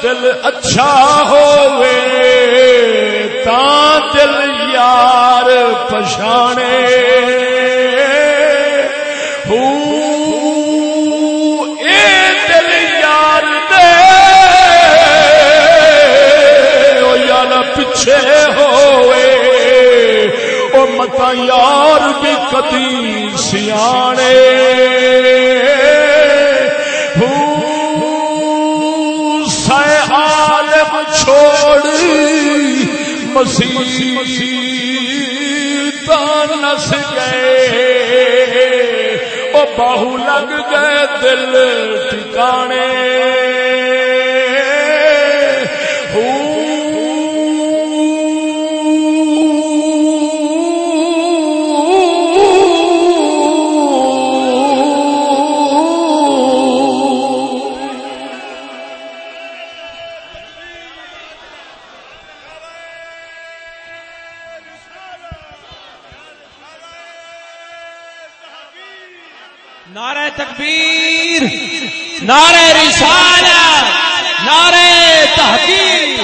دل اچھا پچھانے دل یار دے۔ او یار ہوئے۔ او متا یار بھی کدی سیانے۔ سائے عالم چھوڑ۔ مسیح لگ گئے دل ٹھکانے۔ نعرہ رسالت نعرہ تحقیق،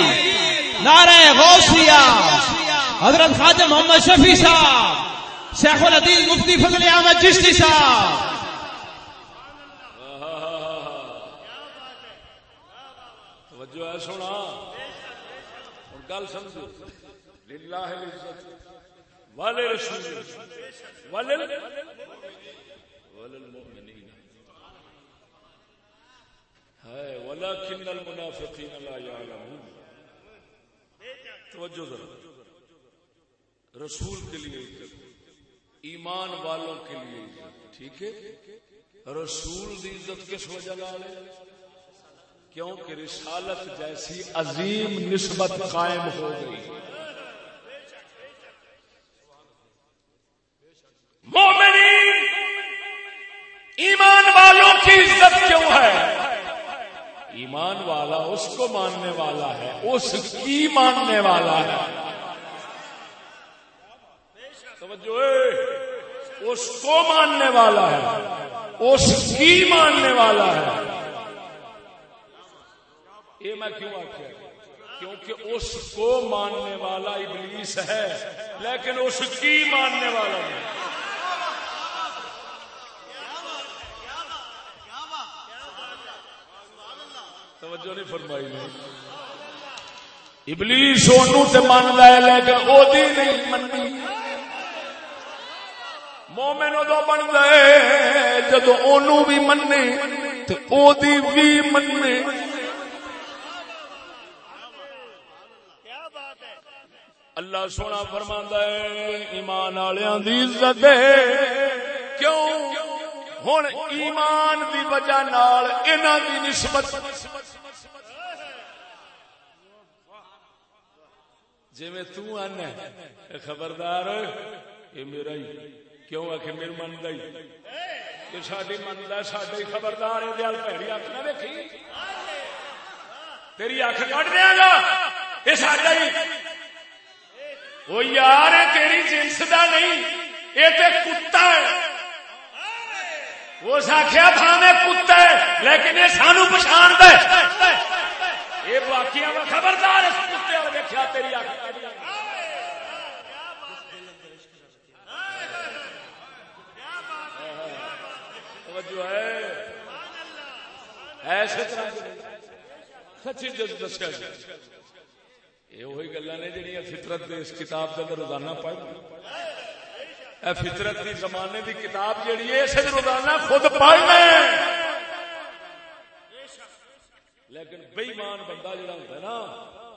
نعرہ غوثیہ۔ حضرت خواجہ محمد شفیع صاحب، شیخ العدیز مفتی فضل احمد چشتی صاحب۔ توجہ ہے سونا اور گل سمجھو۔ للہ العزت۔ والے رسول۔ والے۔ وللمؤمنین ہے ولكن المنافقین لا يعلمون توجہ ذرا۔ رسول کے لیے عزت ایمان والوں کے لیے عزت ٹھیک ہے؟ رسول دی عزت کس وجہ نال ہے؟ کیونکہ رسالت جیسی عظیم نسبت قائم ہو گئی۔ مومنین، ایمان والوں کی عزت کیوں ہے؟ ایمان والا اس کو ماننے والا ہے اس کی ماننے والا ہے۔ توجہ اے، اس کو ماننے والا ہے اس کی ماننے والا ہے۔ یہ میں کیوں آخیا کیونکہ اس کو ماننے والا ابلیس ہے لیکن اس کی ماننے والا نہیں۔ توجہ نہیں فرمائی نے۔ ابلیس اونوں تے من لے لیکن او دی نہیں مننی۔ مومن ادو بنتا ہے جدو اونوں بھی مننے تے او دی بھی مننے۔ اللہ سونا فرما ہے، ایمان والوں دی عزت کیوں؟ ہن ایمان دی وجہ نال انہاں دی نسبت جی میں تو آنا ہے خبردار یہ میرا ہی، کیوں آ کے میرے من کا ہی یہ ساری من کا سڈے خبردار ہے پیڑی اک نہ دیکھی تیری اک کٹ دیا گا؟ یہ سڈا ہی۔ وہ یار تیری جنس دا نہیں یہ تے کتا ہے۔ اس آخیا بھاوے کتے لیکن یہ سانو پچھان دے یہ باقی خبردار اس کتے اور تیری جو ہے؟ ایسے طرح سچی جد دسیا یہ وہی گلا نے جہاں فطرت اس کتاب کے اندر روزانہ پڑھ فطرت کی زمانے کی کتاب جیڑی ہے، اسے روزانہ خود پڑھنا لیکن بےمان بندہ جڑا ہوتا ہے نا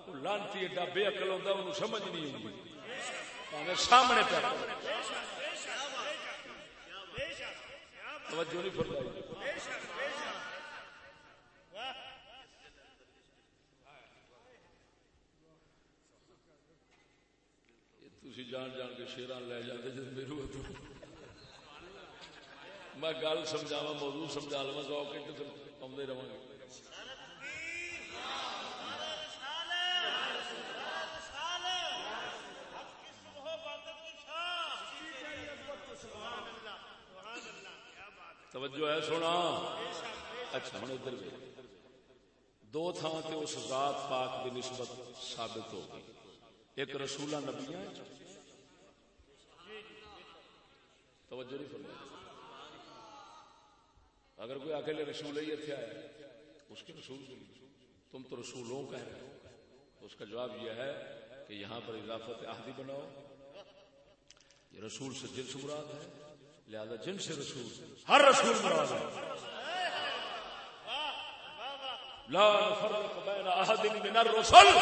وہ لانتی ایڈا بے اقل ہوتا انہوں سمجھ نہیں ہوگی سامنے پہ۔ توجہ نہیں فرمائی۔ تھی جان جان کے شیران لے جاتے جب میرے تو۔ میں گل سمجھاوا موضوع سمجھا لوا سو کے آدھے رہا توجہ ہے، سونا۔ اچھا ہوں ادھر دو تھان سے اس ذات پاک کی نسبت ثابت ہو گئی۔ ایک رسولہ نبیاں توجہ نہیں فرمائی۔ اگر کوئی اکیلے رسول ہی اتنے آیا اس کے رسول تم تو رسولوں کا ہے اس کا جواب یہ ہے کہ یہاں پر اضافت احدی بناؤ۔ یہ رسول سے جنس مراد ہے۔ لہذا جن سے رسول، ہر رسول مراد ہے۔ لا نفرق بین احد من الرسل۔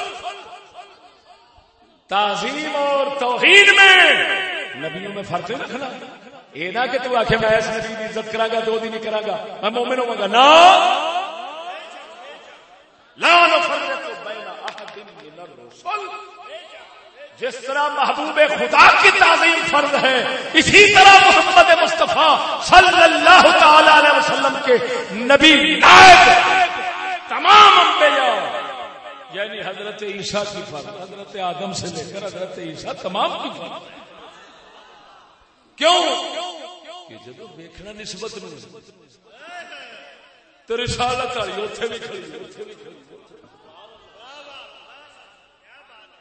تعظیم اور توحید میں نبیوں میں فرق نہیں رکھنا۔ یہ نہ کہ تو آخ میں اس نبی کی عزت کرا گا، دو دن نہیں کرا گا۔ میں مومن ہوا گا نا جس طرح محبوب خدا کی تعظیم فرض ہے۔ اسی طرح محمد مصطفیٰ صلی اللہ تعالی علیہ وسلم کے نبی نائب تمام انبیاء یعنی حضرت عیسیٰ کی فرض، حضرت آدم سے لے کر حضرت عیسیٰ تمام کی فرض۔ کیوں؟ کہ جب دیکھنا نسبت تو رسالت والی اتنے بھی کھڑی اتنے بھی کھڑی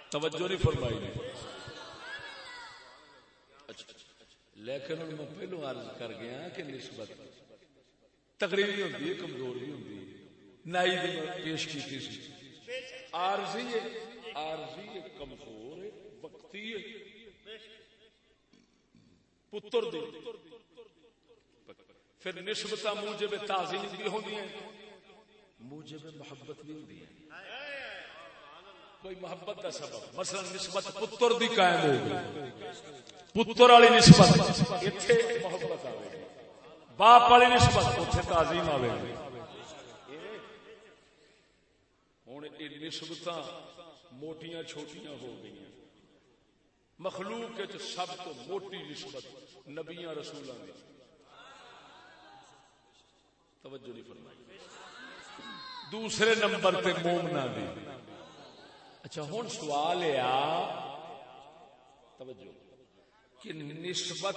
توجہ نہیں فرمائی۔ نہیں لیکن میں پہلو عرض کر گیا کہ نسبت تقریبی ہوتی ہے، کمزور بھی ہوتی ہے۔ نائی دی پیش کی تھی عارضی ہے عارضی ہے، کمزور ہے، وقتی ہے۔ پتر دی۔ پھر نسبت موجب تعظیم بھی ہوتی ہیں، موجب محبت بھی ہوتی ہے کوئی محبت کا سبب. مثلا نسبت پتر دی قائم ہو گئی. پتر والی نسبت. اتنے محبت آئے باپ والی نسبت اتنے تعظیم آئے ہوں یہ نسبت موٹیاں چھوٹیاں ہو گئی مخلوق سب تو موٹی نسبت نبیاں رسول توجہ نہیں فرمائی. دوسرے نمبر پہ مومنا دی. اچھا ہوں سوال توجہ۔ کہ نسبت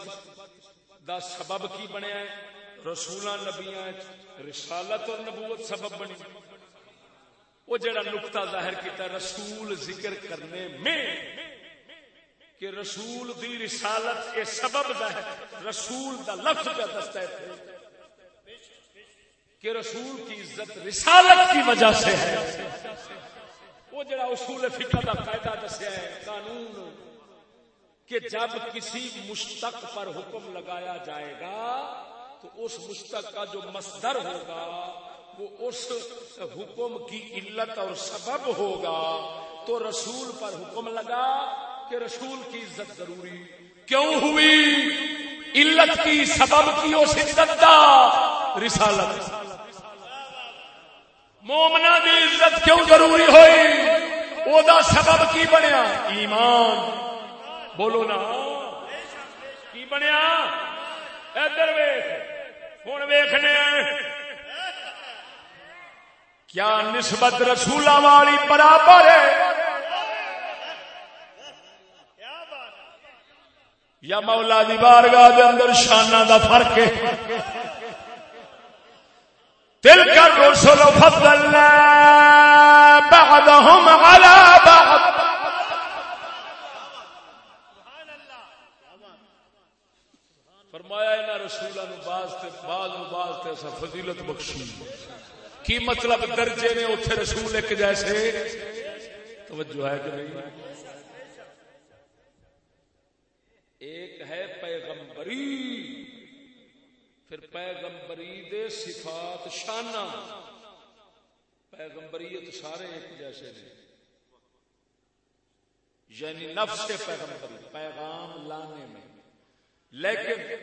دا سبب کی بنیا ہے؟ رسول نبیاں رسالت اور نبوت سبب بنی۔ وہ جڑا نقطہ ظاہر کیتا رسول ذکر کرنے میں کہ رسول دی رسالت کے سبب دا ہے، رسول دا لفظ کا دستا ہے۔ کہ رسول کی عزت رسالت کی وجہ سے ہے۔ وہ جڑا اصول فکر کا قاعدہ دسیا ہے، قانون کہ جب کسی مشتق پر حکم لگایا جائے گا، تو اس مشتق کا جو مصدر ہوگا، وہ اس حکم کی علت اور سبب ہوگا۔ تو رسول پر حکم لگا کہ رسول کی عزت ضروری۔ کیوں ہوئی؟ علت کی، سبب کی اس عزت دا رسالت۔ مومنا دی عزت کیوں ضروری ہوئی؟ او دا سبب کی بنیا؟ ایمان۔ بولو نا۔ کی بنیا؟ ادھر ویخ ہوں ویخنے کیا نسبت رسولہ والی برابر ہے؟ یا مولا دی بارگاہ دے اندر شانہ دا فرق ہے؟ تلك الرسل فضلنا بعضهم على بعض. فرمایا انہاں رسولاں نو باز تے بعض نو باز تے اسا فضیلت بخشی۔ کی مطلب درجے نے اوتھے رسول ایک جیسے؟ توجہ ہے کہ نہیں؟ ایک ہے پیغمبری۔ پھر پیغمبری دے صفات شانہ۔ پیغمبریت سارے ایک جیسے نے یعنی نفس پیغمبری، پیغام لانے میں۔ لیکن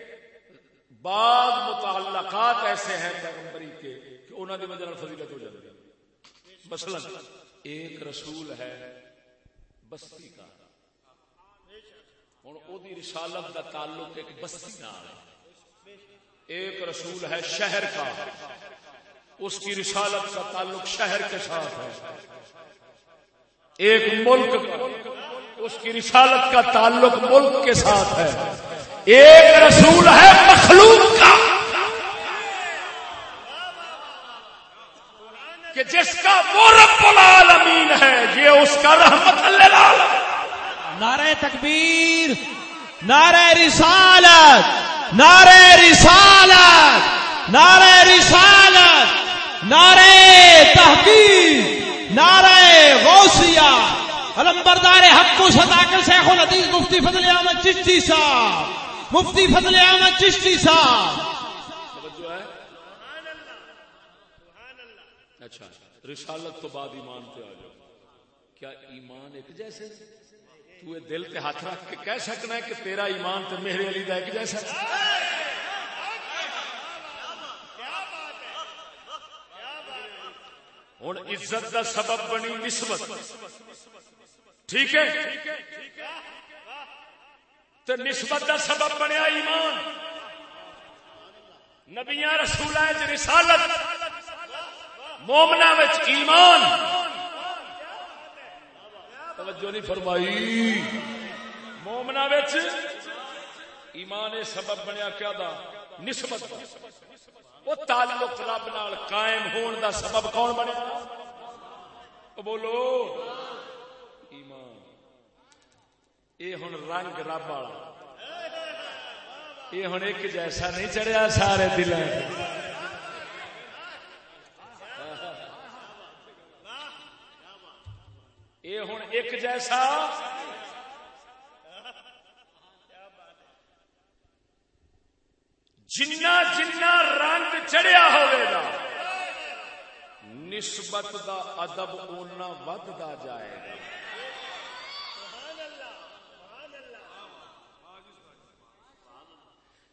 بعض متعلقات ایسے ہیں پیغمبری کے کہ انہوں نے وجہ فضیلت ہو جاتی ہے۔ مثلا ایک رسول ہے بستی کا۔ ہوں وہ رسالت کا تعلق ایک بستی نال ہے۔ ایک رسول ہے شہر کا۔ اس کی رسالت کا تعلق شہر کے ساتھ ہے۔ ایک ملک کا، اس کی رسالت کا تعلق ملک کے ساتھ ہے۔ ایک رسول ہے مخلوق کا۔ کہ جس کا وہ رب العالمین ہے، یہ اس کا رحمت للعالمین۔ نعرہ تکبیر، نعرہ رسالت۔ نعرہ رسالت نعرہ رسالت، نعرہ تحقیق، نعرہ غوثیہ۔ علمبردار حق کو صداقل شیخ الحدیث مفتی فضل احمد چشتی صاحب۔ مفتی فضل احمد چشتی صاحب۔ اچھا رسالت تو بعد ایمان پہ آ جاؤ۔ کیا ایمان ایک جیسے؟ تو دل تے ہاتھ رکھ کے کہہ سکنا ہے کہ تیرا ایمان تو میرے علی دا ایک جیسا ہوں عزت دا سبب بنی نسبت۔ ٹھیک ہے؟ تو نسبت دا سبب بنیا ایمان۔ نبیاں رسول رسالت۔ مومنا ایمان۔ توجہ نہیں فرمائی۔ مومنا ایمان سبب بنیا کیا دا؟ نسبت وہ تعلق رب نال قائم ہون دا سبب کون بنیا؟ بولو۔ ایمان۔ یہ ہوں رنگ رب والا۔ یہ ہوں ایک جیسا نہیں چڑھیا سارے دل یہ ہوں ایک جیسا۔ جنا جنا رنگ چڑھیا ہوگا نسبت دا ادب اونا ودتا جائے گا۔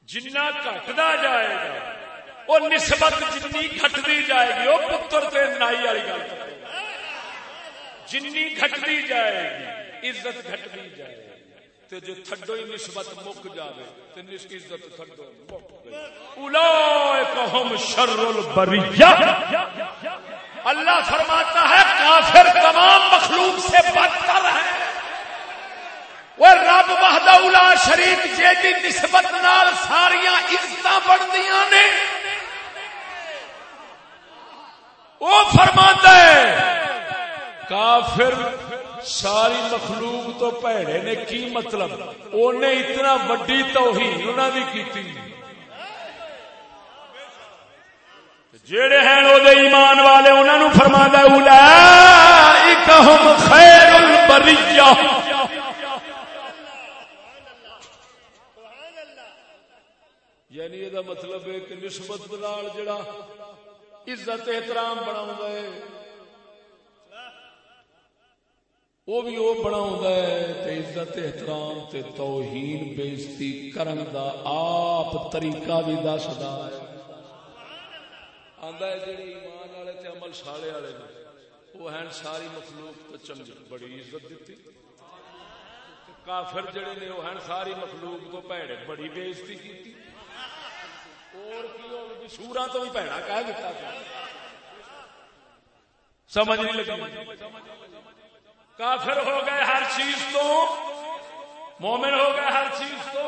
جنا گٹتا جائے گا۔ وہ نسبت جنی گٹتی جائے گی۔ وہ پتر تے نائی والی گل۔ جنی گٹتی جائے گی، عزت گٹتی جائے گی۔ تے جو تھڈو ہی نسبت مک جاوے، تے نس عزت تھڈو مک گئی۔ اولئک هم شر البریہ۔ اللہ فرماتا ہے، کافر تمام مخلوق سے بدتر ہے۔ وہ رب وحدہ الا شریف جے دی نسبت نال ساریاں عزتاں بڑھدیاں نے۔ وہ فرماتا ہے کافر ساری مخلوق تو پیڑے نے کی مطلب؟ انہیں اتنا وڈی توہین انہوں نے کی جڑے ہیں وہ ایمان والے انہوں نے فرما دم خیر البریہ۔ یعنی یہ مطلب ہے کہ نسبت نال جڑا عزت احترام بنا ہے۔ وہ بھی وہ بنا عزت، احترام تے توہین بےزتی کرن دا آپ طریقہ بھی دسدا ہے۔ آندا ہے جڑے ایمان والے تے عمل سالے والے نے، وہ ہیں ساری مخلوق تو چنگی، بڑی عزت کافر جڑے نے، وہ ہیں ساری مخلوق تو پیڑے بڑی بےزتی کی اور کی سورا تو بھی پیڑا کہہ دیتا سمجھ نہیں لگی۔ کافر ہو گئے ہر چیز تو مومن ہو گئے ہر چیز تو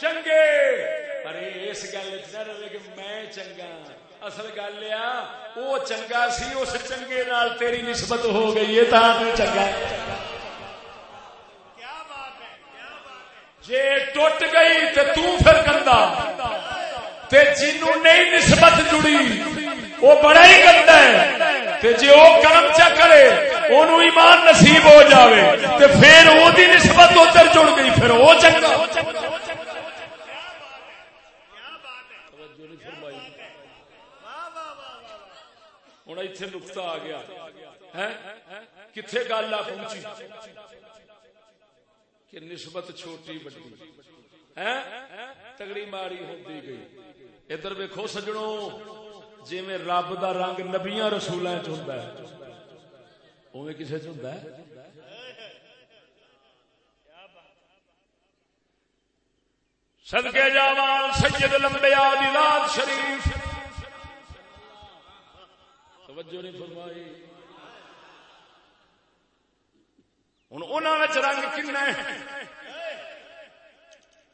چنگے۔ ارے اس گل نہ رہے کہ میں چنگا۔ اصل گل وہ چنگا سی اس چنگے نال تیری نسبت ہو گئی ہے تا تو چنگا۔ جے ٹوٹ گئی تو پھر گندا۔ تے جنوں نہیں نسبت جڑی وہ بڑا ہی گندا ہے۔ تے جے وہ کرم چا کرے اونوں ایمان نصیب ہو جاوے تے پھر او دی نسبت ادھر جڑ گئی، پھر وہ چنگا۔ ہوں اتنے نقطہ آ گیا۔ کتنے گل آ پہنچی؟ کہ نسبت چھوٹی بڑی۔ تگڑی ماری ہوتی گئی۔ ادھر ویکو سجڑوں جی رب دا رنگ نبیاں رسولوں چ اوے کسے چ ہوں صدقے جاوان سید لمبیا دی شریف۔ توجہ نہیں فرمائی۔ ہوں انہوں رنگ کن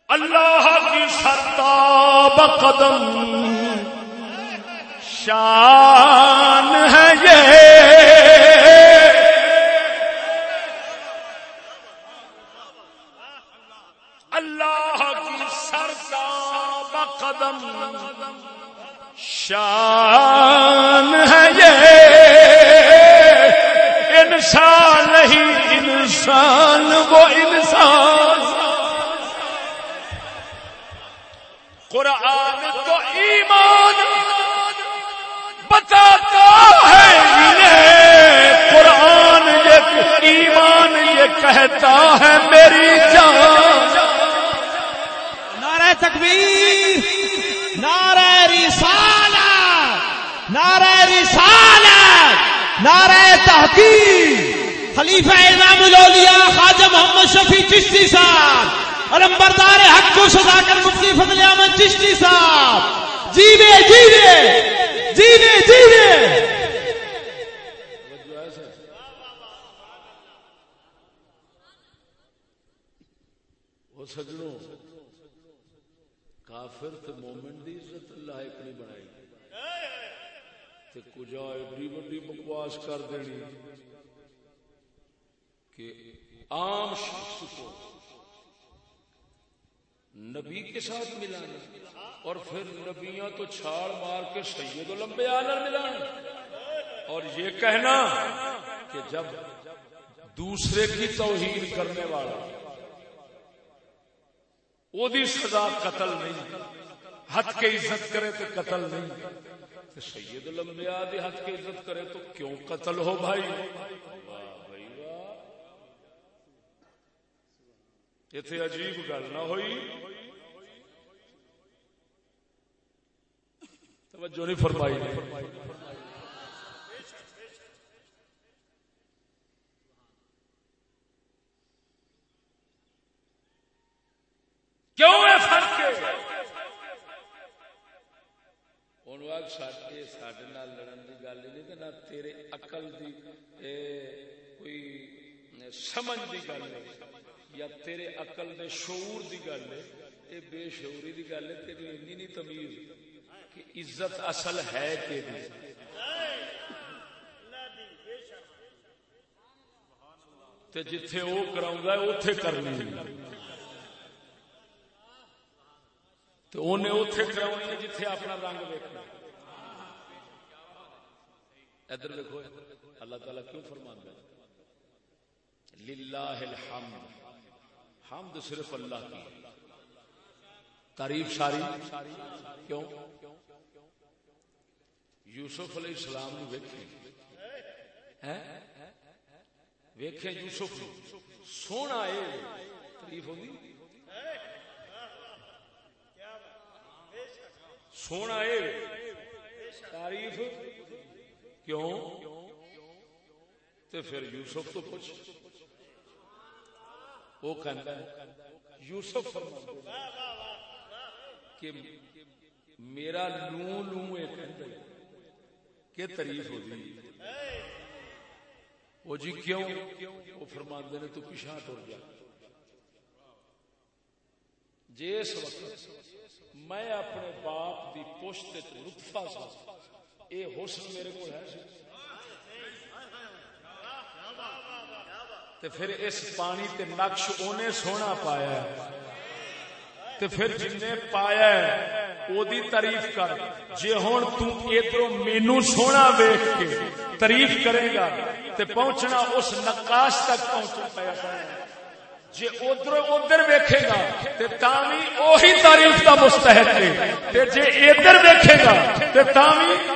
اللہ کی سرتاب قدم شان شان ہے یہ انسان نہیں، انسان، وہ انسان۔ قرآن تو ایمان بتاتا ہے قرآن یہ ایمان، یہ کہتا ہے میری جان۔ نعرہ تکبیر۔ رسالت! نعرہ تحقیق! خلیفہ امام الاولیاء خواجہ محمد شفیع چشتی صاحب علمبردار حق کو سزا کر مفتی فضل احمد چشتی صاحب۔ جیوے جیوے! جیوے جیوے! سجڑوں کافر تے مومن دی عزت اللہ ایک نہیں بنائی۔ تے کجا ایڈی وڈی بکواس کر دینی کہ عام شخص کو نبی کے ساتھ ملانا اور پھر نبیاں تو چھاڑ مار کے سید لمبے آلر ملانا۔ اور یہ کہنا کہ جب دوسرے کی توہین کرنے والا وہ سزا قتل نہیں ہاتھ کے عزت کرے تو قتل نہیں۔ سید لمبیا دی ہاتھ کی عزت کرے تو کیوں قتل ہو بھائی؟ اتنے عجیب گل نہ ہوئی۔ توجہ نہیں فرمائی کیوں ہے فرق سڈے لڑن کی گل نہیں نہ تیرے اقل دی کوئی سمجھ دی گل ہے، یا تیرے اقل دے شعور دی گل ہے یہ بے شعوری دی گل ہے تیری اینی نہیں تمیز کہ عزت اصل ہے کہ جتھے وہ کراؤں اتے کرنی تو انہیں اتے کرا جتھے اپنا رنگ ویکنا ادھر دیکھو اللہ تعالیٰ کیوں فرمان فرما للہ الحمد، حمد صرف اللہ کی۔ تعریف ساری؟ کیوں؟ یوسف علیہ السلام نے ویکھے یوسف سونا ہے، تعریف ہوگی سونا تعریف۔ کیوں؟ تے پھر یوسف تو کچھ وہ کہتا ہے، یوسف کہ میرا لوں لوں کہ تعریف ہوتی وہ جی کیوں؟ وہ فرماندے نے تو پیچھا ٹر گیا۔ جس وقت میں اپنے باپ دی پشت لطفا سا یہ حسن میرے کو ہے جی۔ تے پھر اس پانی تے نقش اونے سونا پایا ہے۔ تے پھر جن نے پایا ہے، او دی تعریف کر۔ جے ہن تو ادھر مینوں سونا ویکھ کے تعریف کرے گا، تے پہنچنا اس نقاش تک پہنچ پایا ہے۔ جے ادھر ادھر ویکھے گا، تے تاوی اوہی تعریف دا مستحق ہے۔ تے جے ادھر ویکھے گا، تے تاوی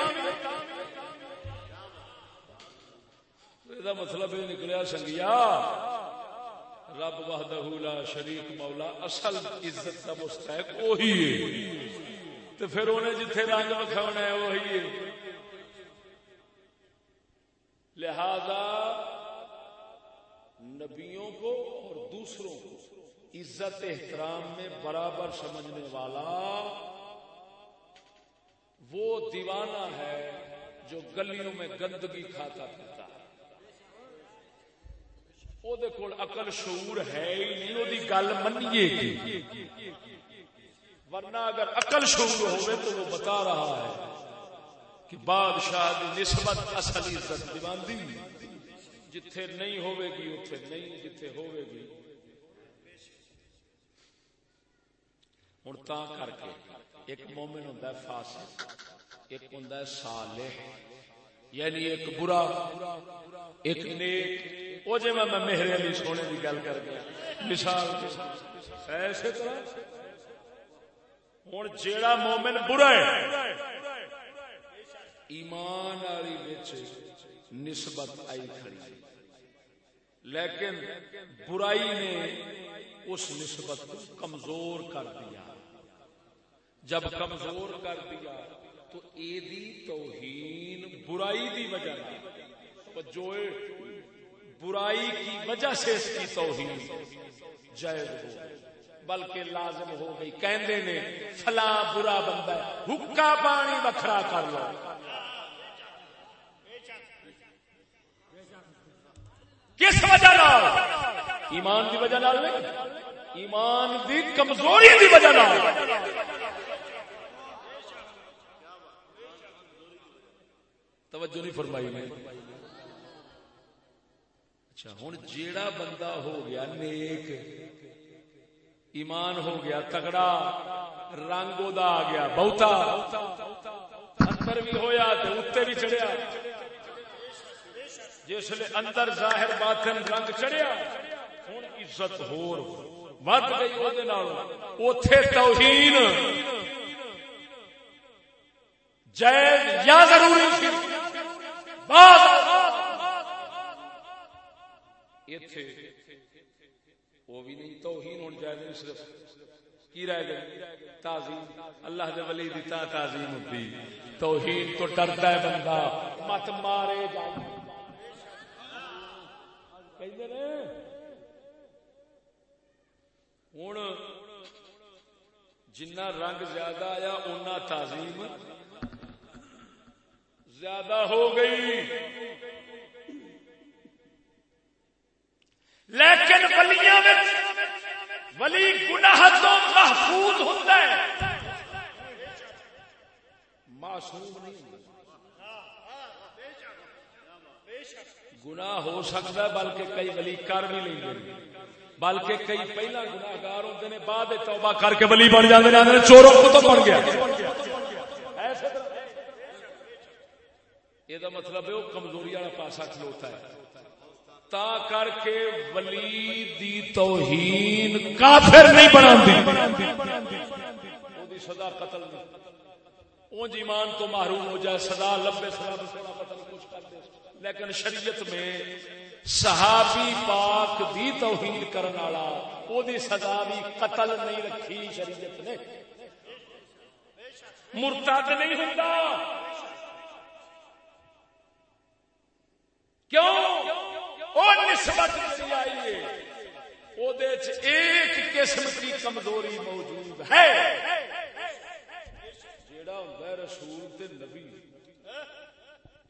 یہ مطلب یہ نکلیا سنگیا۔ رب وحدہ لا شریک مولا، اصل عزت کا مستحق وہی ہے۔ تو پھر انہیں جتھے رنگ وکھاونا ہے وہی ہے۔ لہذا نبیوں کو اور دوسروں کو عزت احترام میں برابر سمجھنے والا وہ دیوانہ ہے جو گلیوں میں گندگی کھاتا تھا۔ پیتا ہے اقل شعور ہے ہی نہیں وہ گل منیے گی ورنہ اگر اقل شعور ہوئے تو وہ بتا رہا ہے کہ بادشاہ کی نسبت اصل عزت دیواندی جتھے نہیں ہوئے گی اتنے نہیں جتھے ہوئے گی ہوں تا کر کے ایک مومن ہوں فاسق ایک ہوں صالح یعنی ایک برا، ایک نیک۔ وہ جی میں میرے علی سونے کی گل کر گیا۔ مثال ایسے طرح۔ ہوں جیڑا مومن برا ہے۔ ایمان والی وچ نسبت آئی کھڑی۔ لیکن برائی نے اس نسبت کو کمزور کر دیا۔ جب کمزور کر دیا۔ تو اے دی توہین برائی دی وجہ جو برائی کی وجہ سے اس کی توہین جائز ہو۔ بلکہ لازم ہو گئی۔ کہندے نے فلاں برا بندہ ہے حکا پانی وکھرا کر لو۔ کس وجہ نال؟ ایمان دی وجہ نال نہیں ایمان دی کمزوری دی وجہ نال۔ توجہ نہیں فرمائی میں اچھا ہوں جیڑا بندہ ہو گیا نیک، ایمان ہو گیا، تگڑا، رنگ دا آ گیا، بہتا، اندر بھی ہویا تو اتنے بھی چڑھیا۔ جس لیے اندر ظاہر باطن رنگ چڑھیا ہوں عزت ہور ود گئی وہ توہین۔ جائز یا ضروری وہ بھی نہیں، توہین جائے نہیں صرف۔ کی رہ گئی؟ تعظیم۔ اللہ دے ولی دی تا تعظیم ہوتی۔ توہین تو ڈرتا ہے بندہ۔ مت مارے ہوں جنہ رنگ زیادہ آیا اُنہ تعظیم زیادہ ہو گئی۔ لیکن ولیاں میں ولی گناہ تو محفوظ ہوتا ہے۔ معصوم نہیں گناہ ہو سکتا ہے بلکہ کئی ولی کر بھی لیں گے۔ بلکہ کئی پہلا گناہگار ہوتے ہیں، بعد توبہ کر کے ولی بن جاتے ہیں، چوروں کو تو بن گیا۔ یہ مطلب ہے وہ کمزوری والا پاسا کھلوتا ہے تا کر کے ولی دی توہین کافر نہیں بنا سدا قتل اونج ایمان تو محروم ہو جائے سدا لمبے سدا سونا قتل کچھ کر دے لیکن شریعت میں صحابی پاک دی توہین کرنے والا وہ دی سزا بھی قتل نہیں رکھی شریعت نے مرتد نہیں ہوتا کیوں؟ او نسبت نہیں آئی ہے۔ او دیچ ایک قسم کی کمزوری موجود ہے۔ جیڑا ہوتا ہے رسول تے نبی۔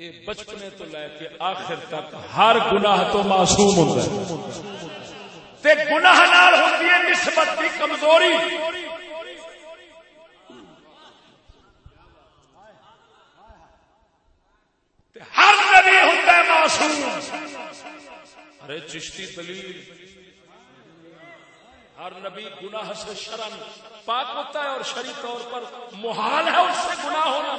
اے بچپنے تو لے کے آخر تک ہر گناہ تو معصوم ہوتا ہے۔ تے گناہ نال ہوتی ہے نسبت کی کمزوری۔ ہر نبی ہوں معصوم ارے چشتی دلیل۔ ہر نبی گناہ سے شرم، پاک ہوتا ہے اور شری طور پر محال ہے اس سے گناہ ہونا۔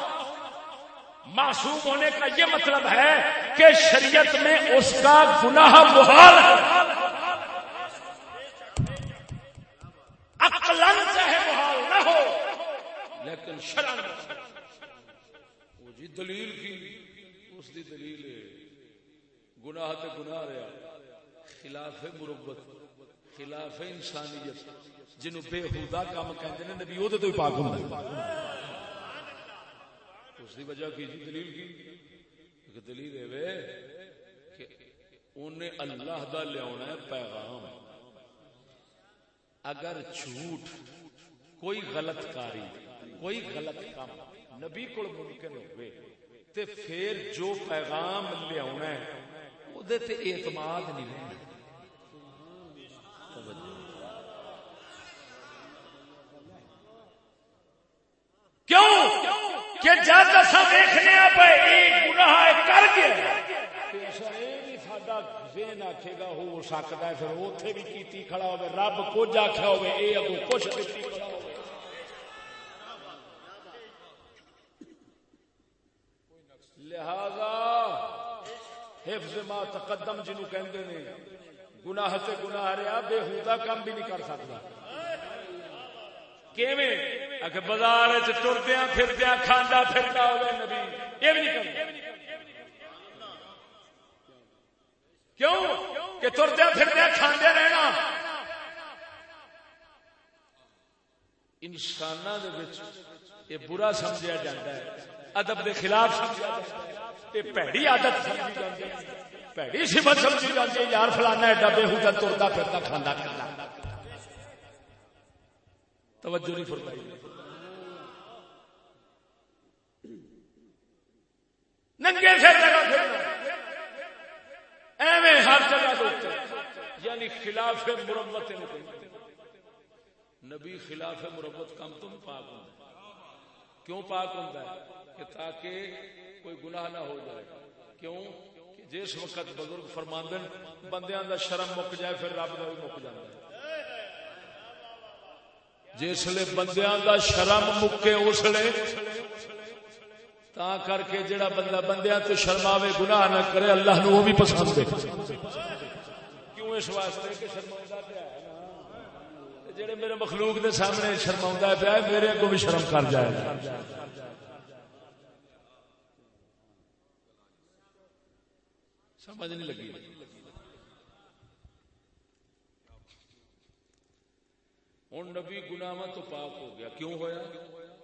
معصوم ہونے کا یہ مطلب ہے کہ شریعت میں اس کا گناہ محال ہے۔ عقلاً چاہے محال نہ ہو، لیکن شرم۔ وہ جی دلیل کی، اس دی دلیل ہے۔ گناہ تے گناہ رہا، خلاف مربت خلاف انسانیت جنوں بے حدا کام کہندے نے، نبی او تے تو ہی پاک ہوندا اس دی وجہ کی جی؟ دلیل کی؟ ایک دلیل ہے وے کہ انہیں اللہ دا لیاونا ہے، پیغام اگر جھوٹ کوئی غلط کاری، کوئی غلط کام نبی کو ممکن ہوئے، تے پھر جو پیغام لیا ہے وہ تے اعتماد نہیں رہنا کیوں؟ کہ جب اصا دیکھنے پہ یہ گناہ کر گیا ذہن آخے گا، ہو سکتا ہے، پھر اتنے بھی کیتی کھڑا ہوگا رب کچھ آخیا ہوگا یہ اگو کچھ دیتی کھڑا ہوگا لہذا حفظ ما تقدم جنو کہندے نے، گناہ سے گناہ رہا بے ہودا کام بھی نہیں کر سکتا۔ کیویں؟ اگے بازار وچ ٹردیاں پھردیاں کھاندا پھردا ہوے نبی، یہ بھی نہیں کردا کیوں؟ کہ تردیا پھردیا کھاندے رہنا۔ انسان یہ برا سمجھا جاتا ہے، ادب کے خلاف سمجھا جاتا ہے۔ پیڑی عادت پیڑی سمت سمجھی جاتی ہے، یار فلانا ایڈا بے ہوتا ترتا پھرتا کھانا کھانا۔ توجہ نہیں فرمائی۔ ننگے سے جگہ پھرنا ایویں ہر جگہ دوتے یعنی خلاف مرمت نبی خلاف مرمت کم تم پاک ہوں۔ کیوں پاک ہوتا ہے؟ کہ تاکہ کوئی گناہ نہ ہو جائے۔ کیوں؟ کہ جس وقت بزرگ فرماندن بندیاں دا شرم مک جائے، پھر رب کا بھی مک جائے جس لیے بندیاں دا شرم مکے اس لیے تا کر کے جڑا بندہ بندیاں تو شرماوے، گناہ نہ کرے، اللہ نو وہ بھی پسند ہے۔ کیوں اس واسطے کہ شرماوندا پیا ہے نا؟ جڑے میرے مخلوق دے سامنے شرماوندا پیا ہے، میرے کو بھی شرم کر جائے۔ سمجھ نہیں لگی۔ ہوں نبی گناہ تو پاک ہو گیا۔ کیوں ہویا؟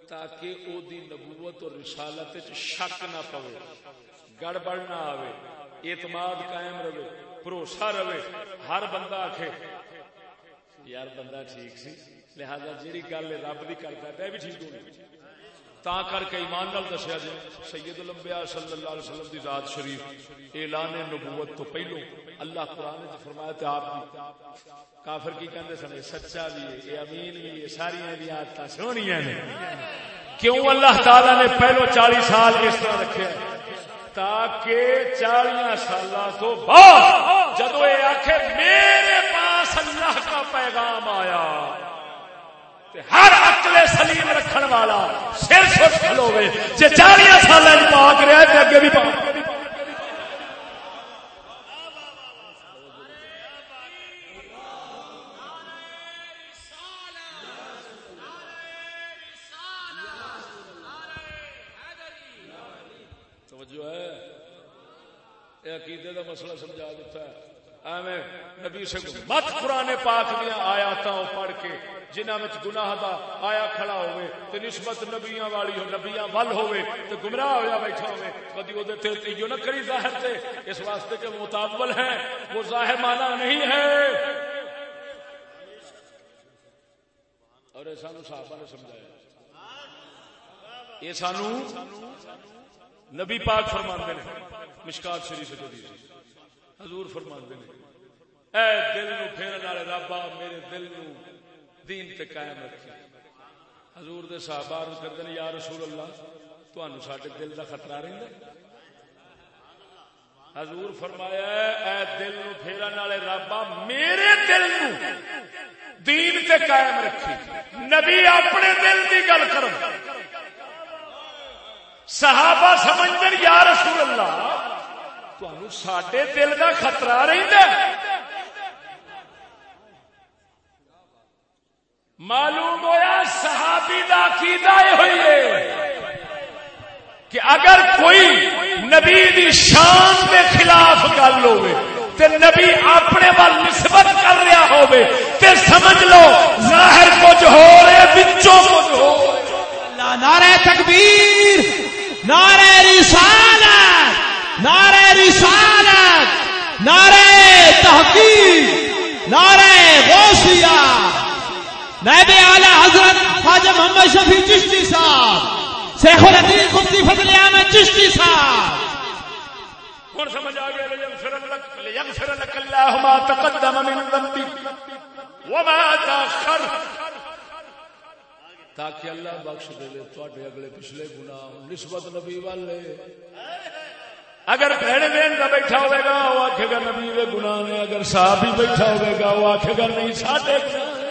تاکہ او دی نبوت اور رسالت شک نہ پوے۔ گڑبڑ نہ آوے۔ اعتماد قائم رہے۔ بھروسہ رہے۔ ہر بندہ آخے یار بندہ ٹھیک سی، لہذا جیڑی گل رب دی کرتا ہے بھی ٹھیک ہونی تا کر کے ایمان نال دسیا جی سید الانبیاء صلی اللہ علیہ وسلم دی ذات شریف، اعلان نبوت تو پہلو اللہ قرآن نے فرمایا تے آپ بھی کافر کی کہندے سن سچا بھی ہے یہ امین بھی ہے ساری دی عادتاں سونیاں نے۔ کیوں اللہ تعالی نے پہلو 40 سال اس طرح رکھے؟ تاکہ چالیاں سال تو بعد، جدو یہ آخے میرے پاس اللہ کا پیغام آیا۔ ہر اکلے سلیم رکھن والا سر سر کھلوے جی چالیاں سال پاک رہا ہے اگے بھی پاک۔ عقیدے کا مسئلہ سمجھا دیتا ہے۔ ایویں نبی سے مت پرانے پاک دیا آیات پڑھ کے جنہ میں گناہ دا آیا کھڑا ہوئے تے نسبت نبیاں والی ہو نبیاں ول ہوئے تے گمراہ ہویا بیٹھا ہوئے کدی او دے تے تیو نہ کری ظاہر تے اس واسطے کہ متاول ہے، وہ ظاہر مانا نہیں ہے۔ اور یہ سانو صحابہ نے سمجھایا۔ یہ سانو نبی پاک فرماندے نے، مشکات شریف حدیث حضور فرماندے نے، اے دل نو پھیرن والے ربا میرے دل نو دین تے قائم رکھے حضور دے صحابہ عرض کردے نے یا رسول اللہ تانوں ساڈے دل دا خطرہ رہندا حضور فرمایا اے دل نو پھیرن والے رابا میرے دل نو دین تے قائم رکھی۔ نبی اپنے دل دی گل کرو۔ صحابہ سمجھن، یا رسول اللہ تانوں ساڈے دل دا خطرہ رہندا ہے۔ معلوم ہویا صحابی دا عقیدہ ہوئی ہے کہ اگر کوئی نبی دی شان کے خلاف گل ہوئے، تے نبی اپنے وال نسبت کر رہا ہوئے، تے سمجھ لو ظاہر کچھ ہو رہے بچوں کچھ ہو اللہ نعرہ تکبیر، نعرہ رسالت نعرہ رسالت، نعرہ تحقیق، نعرہ غوثیہ۔ نائب اعلی حضرت خواجہ محمد شفیع چشتی صاحب، شیخ الحدیث مفتی فضل احمد چشتی صاحب۔ کون سمجھ آ گیا؟ لیغفر لك لیغفر لك الله ما تقدم من ذنبك وما تاخر تاکہ اللہ بخش دے لے، تواڈے اگلے پچھلے گناہ، نسبت نبی والے اگر بہن بہن کا بیٹھا ہوئے گا وہ آخے گا نبی دے گناہ نے، اگر صحابی بیٹھا ہوئے گا وہ آخے گا نہیں ساڈے گناہ نے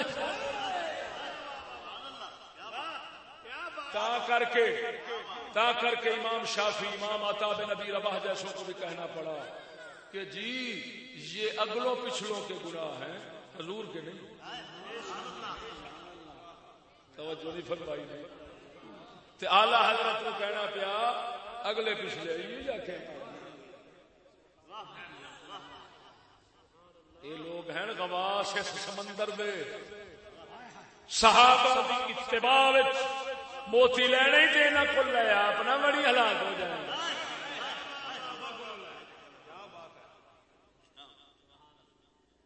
تا کر کے، تا کر کے امام شافی امام عطا بن نبی رباح جیسوں کو بھی کہنا پڑا کہ جی یہ اگلوں پچھلوں کے گناہ ہیں، حضور کے نہیں۔ توجہ نہیں فرمائی نہیں تے اعلی حضرت کو کہنا پیا، اگلے پچھلے یہ جاکے یہ لوگ ہیں غواص اس سمندر دے صحابہ دی اتباع موتی لینا ہی دینا کو لیا اپنا بڑی ہلاک ہو جائے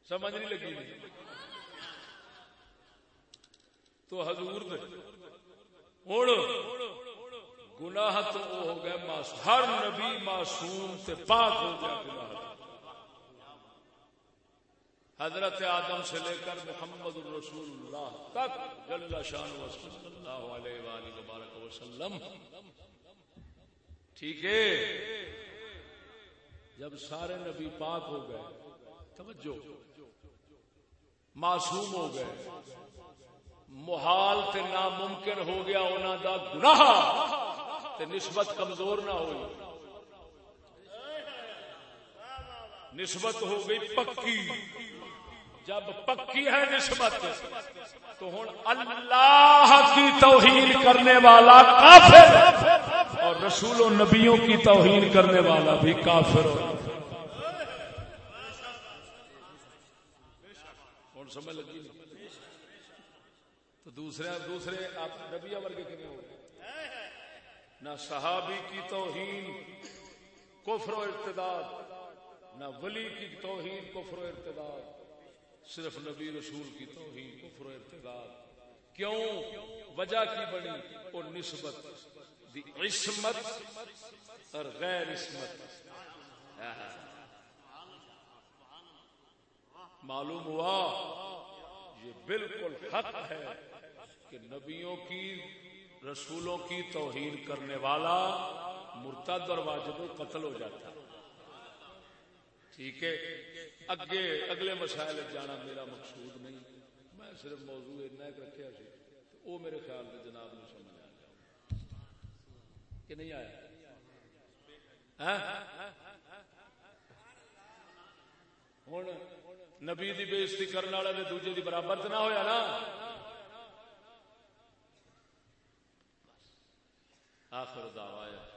سمجھ نہیں لگی جی۔ تو حضور دے۔ ہوں گناہ تو ہو گئے ہر نبی معصوم تے پاک ہو گیا گناہ۔ حضرت آدم سے لے کر محمد الرسول اللہ تک جل شان و صلی اللہ علیہ وآلہ وبارک وسلم۔ ٹھیک ہے؟ جب سارے نبی پاک ہو گئے، توجہ، معصوم ہو گئے، محال تے ناممکن ہو گیا انہوں دا گناہ تے نسبت کمزور نہ ہوئی۔ نسبت ہو گئی پکی۔ جب پکی ہے نسبت، تو ہوں اللہ کی توہین کرنے والا کافر اور رسول و نبیوں کی توہین کرنے والا بھی کافر ہوں سمجھ لگی؟ تو دوسرے دوسرے آپ نبی ورگے کتنے ہو نہ صحابی کی توہین کفر و ارتداد، نہ ولی کی توہین کفر و ارتداد۔ صرف نبی رسول کی توہین، کفر و ارتداد۔ کیوں؟ وجہ کی بڑی اور نسبت، دی عصمت اور غیر عصمت۔ معلوم ہوا؟ یہ بالکل حق ہے کہ نبیوں کی، رسولوں کی توہین کرنے والا مرتد اور واجب قتل ہو جاتا۔ ہے ٹھیک ہے، اگے اگلے مسائل جانا میرا مقصود نہیں۔ میں صرف موضوع اتنا ایک رکھا سی وہ میرے خیال میں جناب نے سمجھ آ گیا۔ کہ نہیں آیا؟ ہوں نبی دی بےزتی کرنے والے نے دوجے دی برابر تو نہ ہویا نا۔ آخر دعوایا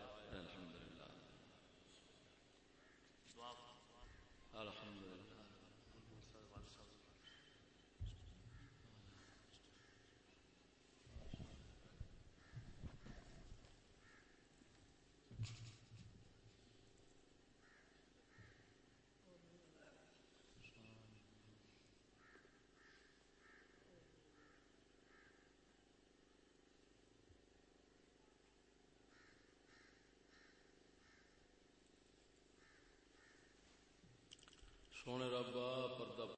سونے ربا پردہ